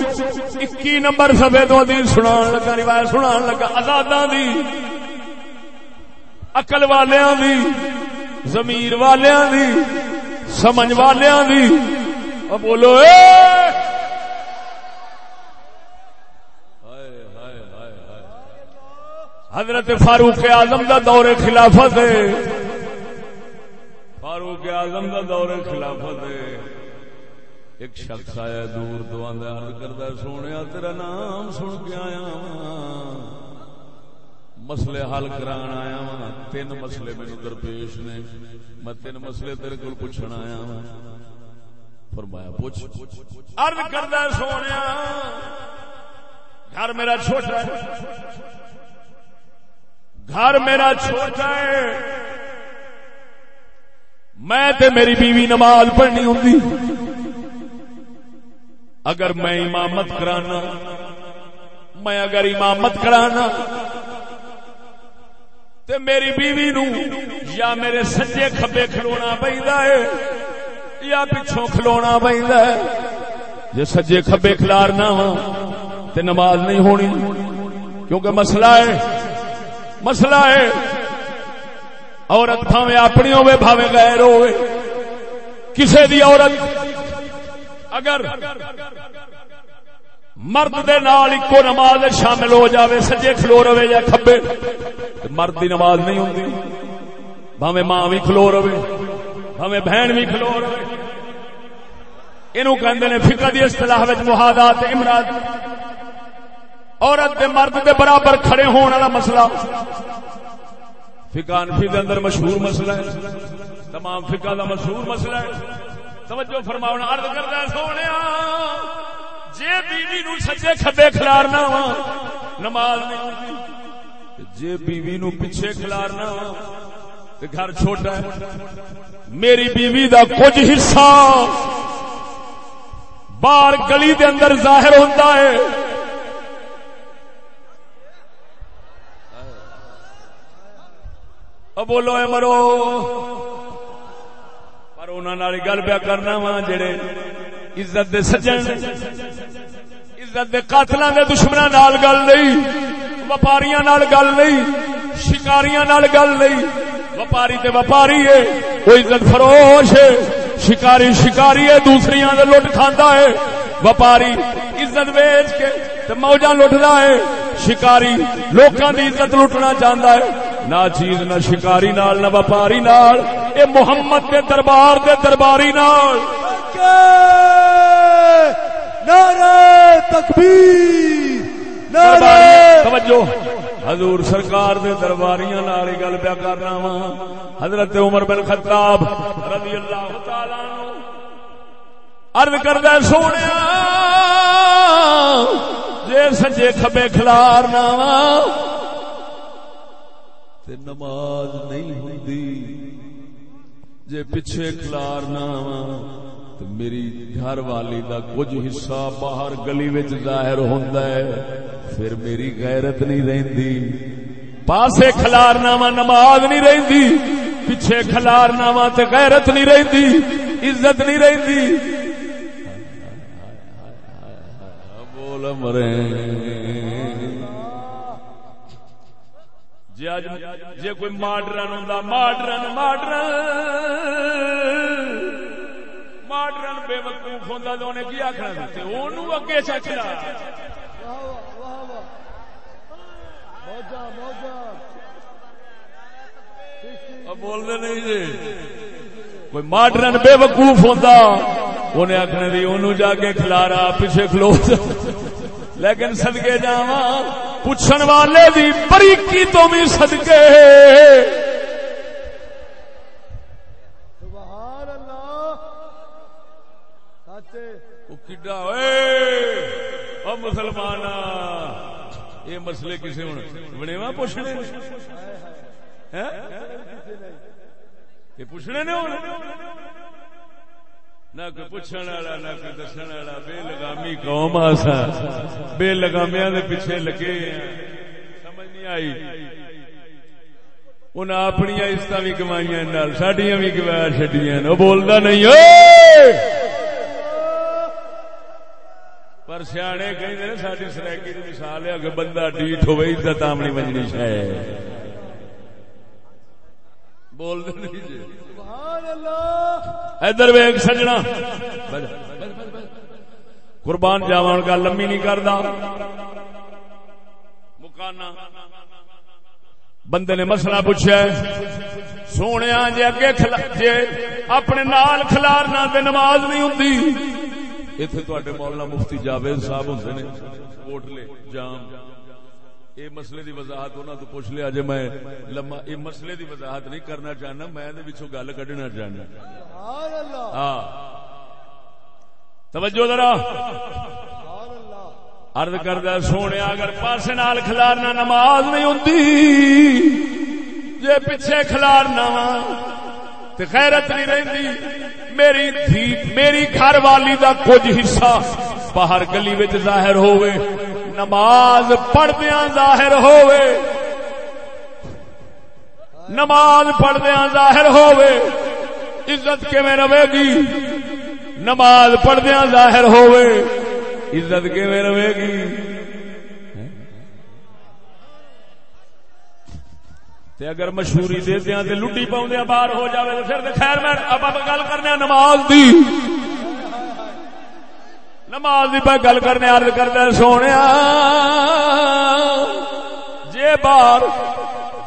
21 نمبر صفحے تو حدیث سنان لگا، روایت سنان لگا۔ آزاداں دی، عقل والیاں دی، ضمیر والیاں دی، سمجھ والیاں دی۔ او بولو، اے! حضرت فاروق اعظم دا دور خلافت ہے۔ فاروق اعظم دا دور خلافت ہے۔ ایک شخص آیا دور دوان دا عرض کردا سونے تیرا نام سن کے آیا مسئلے حل کران آیا وا تین مسئلے مینو درپیش نے۔ میں تین مسئلے تیرے کول پوچھن آیا وا فرمایا، پوچھ۔ عرض کردا سونے گھر میرا چھوٹا گھر میرا چھوٹا ہے میں تے میری بیوی نماز پڑھنی ہوں اگر میں امامت کرانا، میں اگر امامت کرانا، تے میری بیوی نو یا میرے سجے کھبے کھلونا پہنتا ہے، یا پچھوں کھلونا پہنتا ہے۔ جی سجے کھبے کھلارنا وا، تے نماز نہیں ہونی۔ کیونکہ مسئلہ ہے مسئلہ ہے۔ عورت بھاوے اپنی ہوے بھاوے غیر ہوے کسے دی عورت اگر مرد دے نال اکو نماز شامل ہو جاوے، سجے کھلو رہے یا کھبے مرد دی نماز نہیں ہوندی۔ بھاوے ماں بھی کھلو رہے بھاوے بہن بھی کھلو رہے۔ اینو کہندے نے، فقہ دی اصطلاح وچ محاذات امراض عورت دے مرد دے برابر کھڑے ہونے والا مسئلہ۔ فقہ انفی دے اندر مشہور مسئلہ ہے۔ تمام فقہ دا مشہور مسئلہ ہے۔ توجہ فرماؤنا، عرض کرتا سونے جے بیوی نو سجے کھبے کھلارنا وا، نماز نہیں ہوتی۔ جے بیوی نو پیچھے کھلارنا وا، تے گھر چھوٹا ہے۔ میری بیوی دا کچھ حصہ باہر گلی دے اندر ظاہر ہوتا ہے۔ بولو اے مرو۔ پر انہوں گل پیا کرنا وا جڑے عزت دے سجن، عزت دے قاتلاں دے دشمناں نال گل نہیں، وپاریاں نال گل نہیں، شکاریاں نال گل نہیں۔ وپاری تے وپاری ہے وہ عزت فروش ہے شکاری شکاری ہے دوسریاں دے لٹ کھاندا ہے وپاری عزت ویچ کے تے موجاں لٹدا ہے شکاری لوکاں دی عزت لٹنا چاہندا ہے نہ چیز نہ شکاری نال نہ وپاری نال اے محمد کے دربار دے درباری نال۔ نعرہ تکبیر نعرہ توجہ۔ حضور سرکار دے درباریاں نال گل پیا کرنا وا۔ حضرت عمر بن خطاب رضی اللہ تعالی عنہ عرض کردا سونیا جے سجے کھبے کھلارنا وا۔ تے نماز نہیں ہوندی جے پیچھے کھلارنا وا تے میری گھر والی دا کچھ حصہ باہر گلی وچ ظاہر ہوندا ہے پھر میری غیرت نہیں رہندی پاسے کھلارنا وا نماز نہیں رہندی پیچھے کھلارنا وا تے غیرت نہیں رہندی عزت نہیں رہندی بول مرے جی اج جی کوئی ماڈرن ہوں ماڈرن ماڈرن۔ ماڈرن بے وقوف ہوں تو انہیں کی آخر اگے چکلا بولتے نہیں جی۔ کوئی ماڈرن بے وقوف ہوتا انہیں آخنے دی انہوں جا کے کھلارا پیچھے کھلو۔ لیکن سدکے جا پوچھن والے دی بریکی تو بھی سدکے سبحان اللہ۔ سچے مسلمان یہ مسئلے کسی ہوں؟ بنےوا پوچھنے؟ یہ پوچھنے نے نہ کوئی والا نہ کوئی دسنے والا بے لگامی قوم آسا بے لگامیا پیچھے لگے سمجھ نہیں آئی۔ ان اپنی عزت بھی کمائی سڈیا بھی گوا چڈیا وہ بولتا نہیں پر سیانے کہ ساری سرائکی کی مثال ہے کہ بندہ ڈیٹ ہوئے عزت آمنی بجنی شاید بول نہیں جی۔ ادھر ویگ سجنا۔ قربان جاوا کا لمبی نہیں کرتا مکانا۔ بندے نے مسئلہ پوچھا سونے جی اگے جی اپنے نال کھلارنا تے نماز نہیں ہوں اتنے تے مولانا مفتی جاوید صاحب ہوں نے۔ کوٹلے، جام۔ یہ مسئلے دی وضاحت انہوں تو پوچھ لیا جی میں لما یہ مسئلے دی وضاحت نہیں کرنا چاہنا میں گل کڈنا چاہنا۔ ہاں۔ توجہ ذرا۔ ارد کردہ سونے اگر پاسے نال کھلارنا نماز نہیں ہوں جے پیچھے کھلارنا تو خیرت نہیں رہتی میری دھی میری گھر والی دا کچھ حصہ باہر گلی وچ ظاہر ہوئے نماز پڑھدیا ظاہر ہوئے نماز پڑھدیا ظاہر ہوئے عزت کیویں رہے گی؟ نماز پڑھدیا ظاہر ہوئے عزت کیویں رہے گی؟ تے اگر مشہوری دے دیا تے لٹی پاؤں باہر ہو جاوے تو پھر خیر میں اب گل کرنے نماز دی۔ نماز دی پہ گل کرنے عرض کرنے سونے جے بار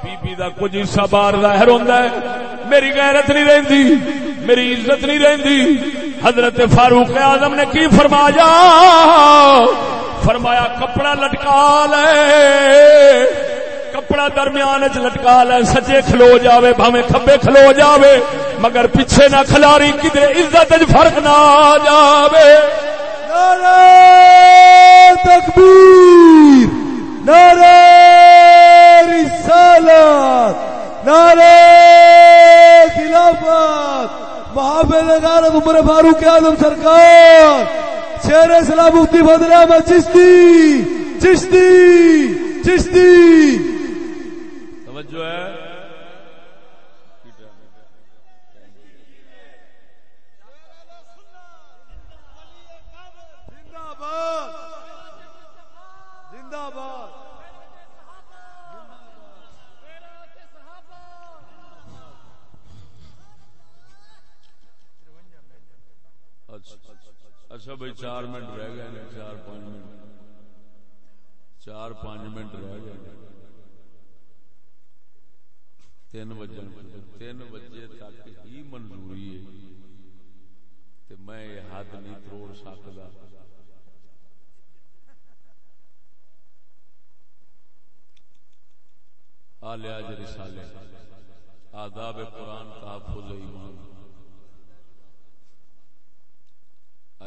بی بی دا کچھ حصہ بار ظاہر ہوندا ہے، میری غیرت نہیں رہندی، میری عزت نہیں رہندی۔ حضرت فاروق اعظم نے کی فرمایا؟ فرمایا، کپڑا لٹکا لے۔ کپڑا درمیان چ لٹکا لے، سجے کھلو جاوے بھاوے کھبے کھلو جاوے۔ مگر پیچھے نہ کھلاری کدے عزت فرق نہ آ جاوے۔ نعرہ تکبیر، نعرہ رسالت، نعرہ خلافت۔ محافظ غارت عمر فاروق اعظم سرکار شیر اسلام مفتی بدر احمد چشتی چشتی چشتی۔ توجہ ہے۔ اچھا بھائی، چار منٹ رہ گئے نے چار پانچ منٹ۔ چار پانچ منٹ رہ گئے تین بجے تین بجے تک ہی منظوری ہے۔ تے میں یہ حد نہیں تروڑ سکتا۔ آ آلیاج رسالے۔ آداب قرآن تحفظ ایمان آئی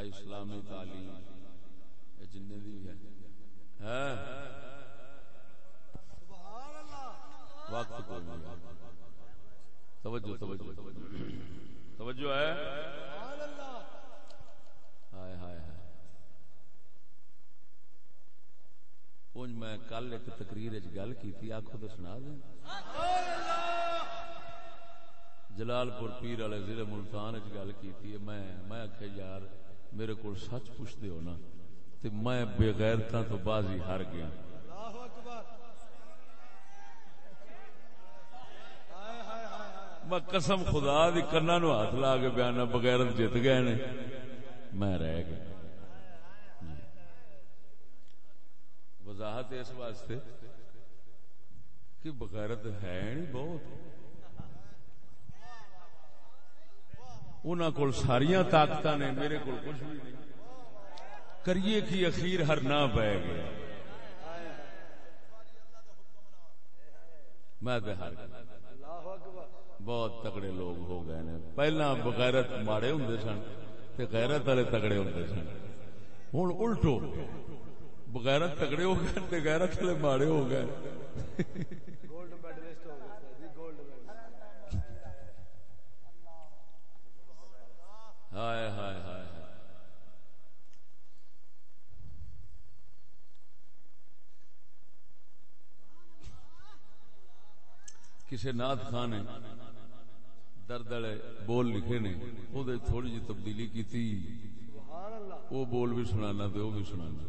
اسلامی تعلیم۔ جن بھی ہے؟ وقت نہیں۔ توجہ توجہ توجہ۔ ہے؟ ہائے ہائے ہائے۔ میں کل ایک تقریر گل کیتی آکھو تو سنا دیں۔ جلال پور پیر والے ضلع ملتان گل میں میں آخیا یار میرے کو سچ پوچھتے ہو نا تے میں بغیرتا تو بازی ہار گیا۔ میں قسم خدا دی کنا نو ہاتھ لا کے بیان بغیر جیت گئے نے میں رہ گیا۔ وضاحت اس واسطے کہ بغیرت ہے نہیں بہت۔ انہوں کو ساریاں طاقت نے، میرے کو کچھ بھی نہیں۔ کریے کی اخیر ہر نہ بہ گیا میں ہر بہت تگڑے لوگ ہو گئے نے۔ پہلا بغیرت ماڑے ہوں سن تے غیرت والے تگڑے ہوں سن۔ ہوں الٹو، بغیرت تگڑے ہو گئے تے غیرت والے ماڑے ہو گئے۔ ہائے ہائے ہائے کسی نات خان نے درد والے بول لکھے نے وہ تھوڑی جی تبدیلی کی تھی وہ بول بھی سنانا تو وہ بھی سنانا۔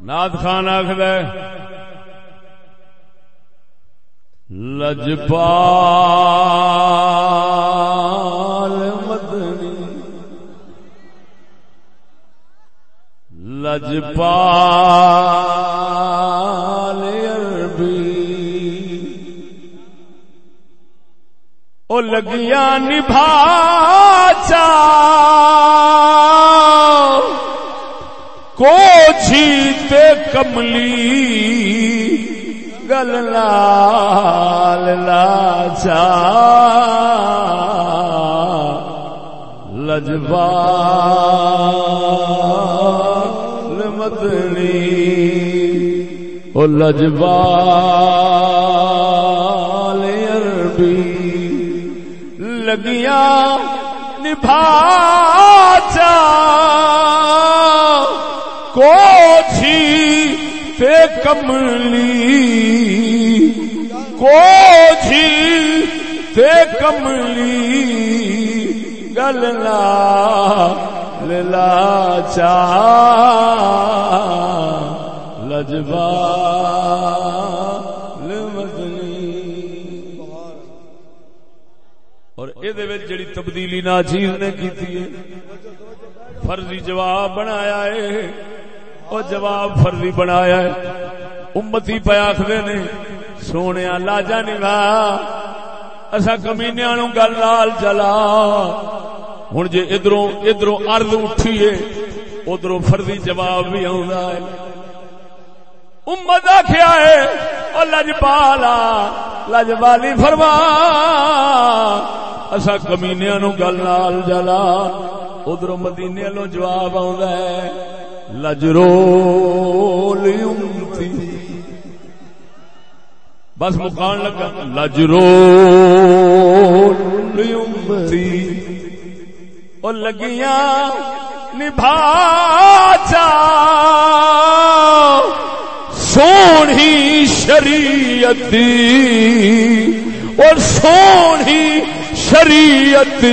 ناد خان آخر لجپال لجپال عربی۔ او لگیا نبھا چا کو چھیتے کملی۔ گل لال لاچا لجبال۔ مدنی او لجبال عربی لگیاں نبھا چا کو تھی تے کملی۔ کو تھی تے کملی۔ گل لا لا چا لجبا مدنی اور یہ جڑی تبدیلی نا چیز نے کی فرضی جواب بنایا ہے۔ وہ جواب فرضی بنایا ہے۔ امتی پہ آخر نے، سونے لاجا نگا اصا کمینیا نو گل لال چلا ہوں جی ادھروں ادھروں ارد اٹھیے ادھروں فرضی جواب بھی آ امت آخیا ہے اور لجپالا، لجپالی فرما۔ اصا کمینیا نو گل نال جلا۔ ادھر مدینے لو جواب ہے لجرو امتی بس مکان لگا لجرو امتی اور لگیاں نبھا چا سونی شریعت اور سونی شریعت۔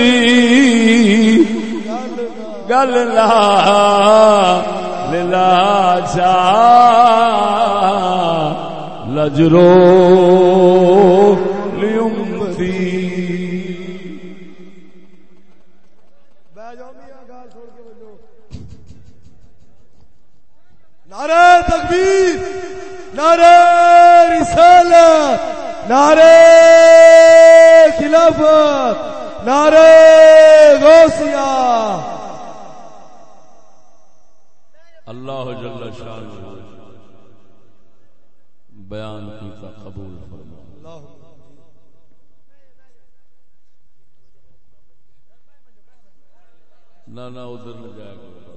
گل لا لا چا لجرو تکبیر، نعرہ رسالت، نعرہ خلافت، نعرہ غوثیہ۔ اللہ جل شان بیان کیتا، قبول فرما۔ نہ نہ، ادھر نہ جایا کرو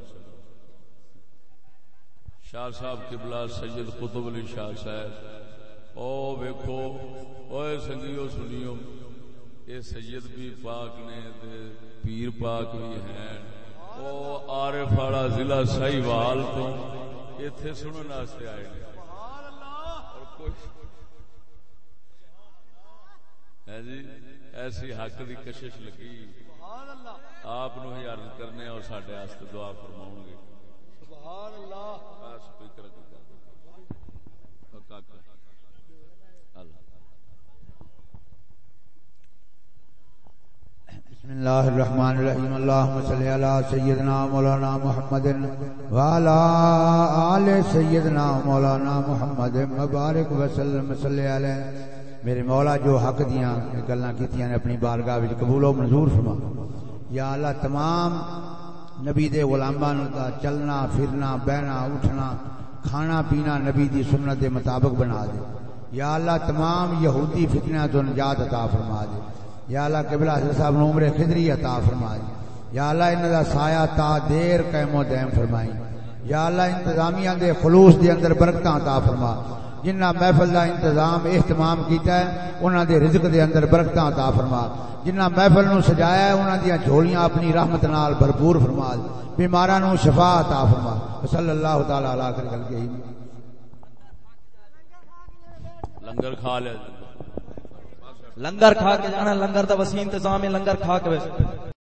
شاہ صاحب قبلہ سید قطب علی شاہ صاحب۔ او ویکھو اوے سنگیو، سنیو۔ یہ سید بھی پاک نے تے پیر پاک بھی ہیں۔ او عارف والا ضلع سہیوال تو ایتھے سنن واسطے آئے نے۔ سبحان اللہ اور کچھ ہے جی ایسی حق دی کشش لگی۔ سبحان اللہ آپ نو ہی عرض کرنے اور ساڈے واسطے دعا فرماؤں گے۔ سبحان اللہ۔ سپیکر کی کر دو کاکا اللہ بسم اللہ الرحمن الرحیم۔ اللہم صلی علی سیدنا مولانا محمد آل سیدنا مولانا محمد مبارک وسلم صلی علیہ میرے مولا جو حق دیاں گلاں کیتیاں نے اپنی بارگاہ وچ قبول و منظور فرما۔ یا اللہ تمام نبی دے غلامان دا چلنا، پھرنا، بہنا، اٹھنا، کھانا پینا نبی دی سنت دے مطابق بنا دے۔ یا اللہ تمام یہودی فتنہ تو نجات عطا فرما دے۔ یا اللہ قبلہ حضرت صاحب نو عمر خدری عطا فرما دے یا اللہ انہاں دا سایہ تا دیر قائم و دائم فرمائی۔ یا اللہ انتظامیہ دے خلوص دے اندر برکتاں عطا فرما۔ جنہ محفل دا انتظام اہتمام کیتا ہے انہاں دے رزق دے اندر برکتاں عطا فرما۔ جنہ محفل نو سجایا ہے انہاں دیاں جھولیاں اپنی رحمت نال بھرپور فرما۔ دے بیماراں نو شفا عطا فرما۔ صلی اللہ تعالی علیہ وسلم کے لنگر کھا لیا۔ لنگر کھا کے جانا لنگر دا وسیع انتظام ہے لنگر کھا کے